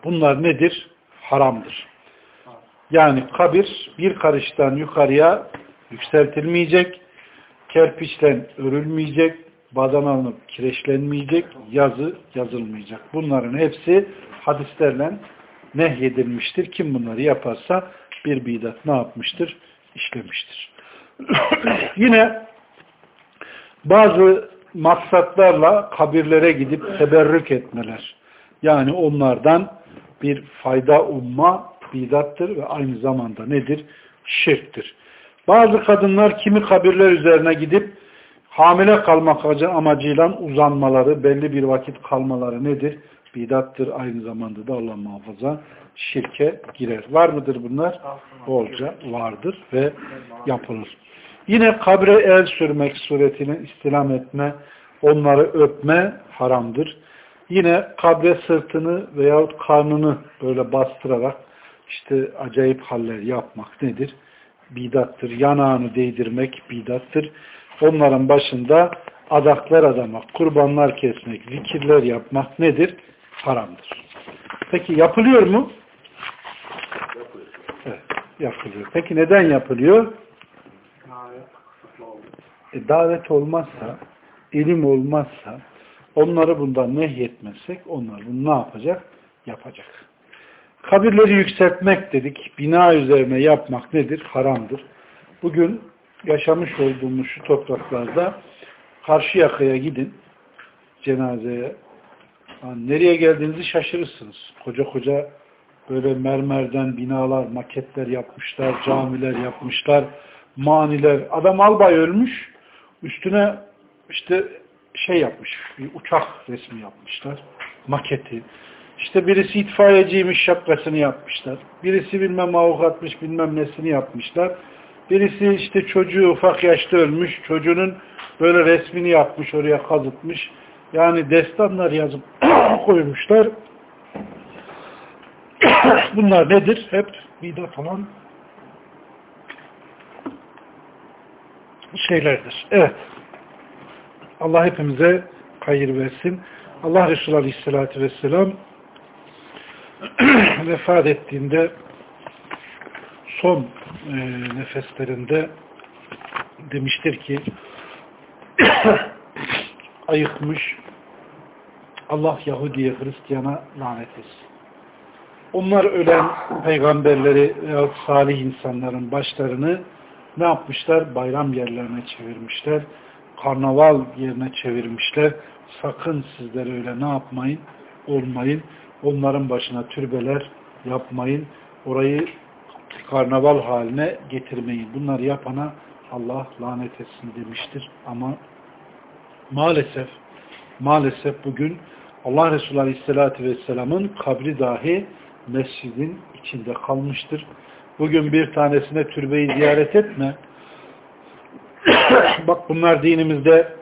bunlar nedir? Haramdır. Yani kabir bir karıştan yukarıya yükseltilmeyecek, kerpiçten örülmeyecek, badan alınıp kireçlenmeyecek, yazı yazılmayacak. Bunların hepsi hadislerle nehyedilmiştir. Kim bunları yaparsa bir bidat ne yapmıştır? İşlemiştir. (clears throat) Yine bazı maksatlarla kabirlere gidip teberrük etmeler. Yani onlardan bir fayda umma bidattır ve aynı zamanda nedir? Şirktir. Bazı kadınlar kimi kabirler üzerine gidip hamile kalmak amacıyla uzanmaları, belli bir vakit kalmaları nedir? Bidattır. Aynı zamanda da Allah muhafaza şirke girer. Var mıdır bunlar? Bolca vardır ve yapılır. Yine kabre el sürmek suretine istilam etme, onları öpme haramdır. Yine kabre sırtını veyahut karnını böyle bastırarak işte acayip haller yapmak nedir? Bidattır. Yanağını değdirmek bidattır. Onların başında adaklar adamak, kurbanlar kesmek, zikirler yapmak nedir? Haramdır. Peki yapılıyor mu? Yapıyor. Evet, yapılıyor. Peki neden yapılıyor? E, davet olmazsa, ilim olmazsa, onları bundan nehyetmezsek, onlar bunu ne yapacak? Yapacak. Kabirleri yükseltmek dedik, bina üzerine yapmak nedir? Haramdır. Bugün yaşamış olduğumuz şu topraklarda karşı yakaya gidin, cenazeye, yani nereye geldiğinizi şaşırırsınız. Koca koca böyle mermerden binalar, maketler yapmışlar, camiler yapmışlar, maniler. Adam albay ölmüş, üstüne işte şey yapmış, bir uçak resmi yapmışlar, maketi. İşte birisi itfaiyeciymiş şapkasını yapmışlar. Birisi bilmem avukatmış bilmem nesini yapmışlar. Birisi işte çocuğu ufak yaşta ölmüş. Çocuğunun böyle resmini yapmış oraya kazıtmış. Yani destanlar yazıp (coughs) koymuşlar. (coughs) Bunlar nedir? Hep bidat olan şeylerdir. Evet. Allah hepimize hayır versin. Allah Resulü Aleyhisselatü Vesselam (clears throat) vefat ettiğinde son e, nefeslerinde demiştir ki (clears throat) ayıkmış Allah Yahudi'ye Hristiyan'a lanet etsin. Onlar ölen peygamberleri veya salih insanların başlarını ne yapmışlar? Bayram yerlerine çevirmişler. Karnaval yerine çevirmişler. Sakın sizler öyle ne yapmayın? Olmayın. Onların başına türbeler yapmayın. Orayı karnaval haline getirmeyin. Bunları yapana Allah lanet etsin demiştir. Ama maalesef maalesef bugün Allah Resulü Aleyhisselatü Vesselam'ın kabri dahi mescidin içinde kalmıştır. Bugün bir tanesine türbeyi ziyaret etme. (coughs) Bak bunlar dinimizde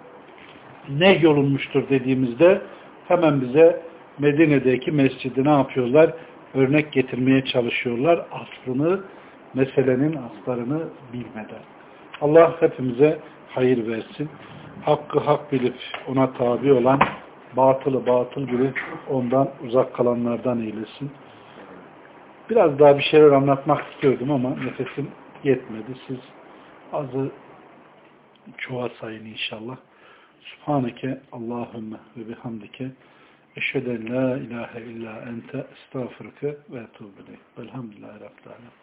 ne yolunmuştur dediğimizde hemen bize Medine'deki mescidi ne yapıyorlar? Örnek getirmeye çalışıyorlar. Aslını, meselenin aslarını bilmeden. Allah hepimize hayır versin. Hakkı hak bilip ona tabi olan, batılı batıl bilip ondan uzak kalanlardan eylesin. Biraz daha bir şeyler anlatmak istiyordum ama nefesim yetmedi. Siz azı çoğa sayın inşallah. Subhaneke Allahümme ve bihamdike eşheden la ilahe illa ente estağfurke ve etubu Velhamdülillahi Rabbil Alemin.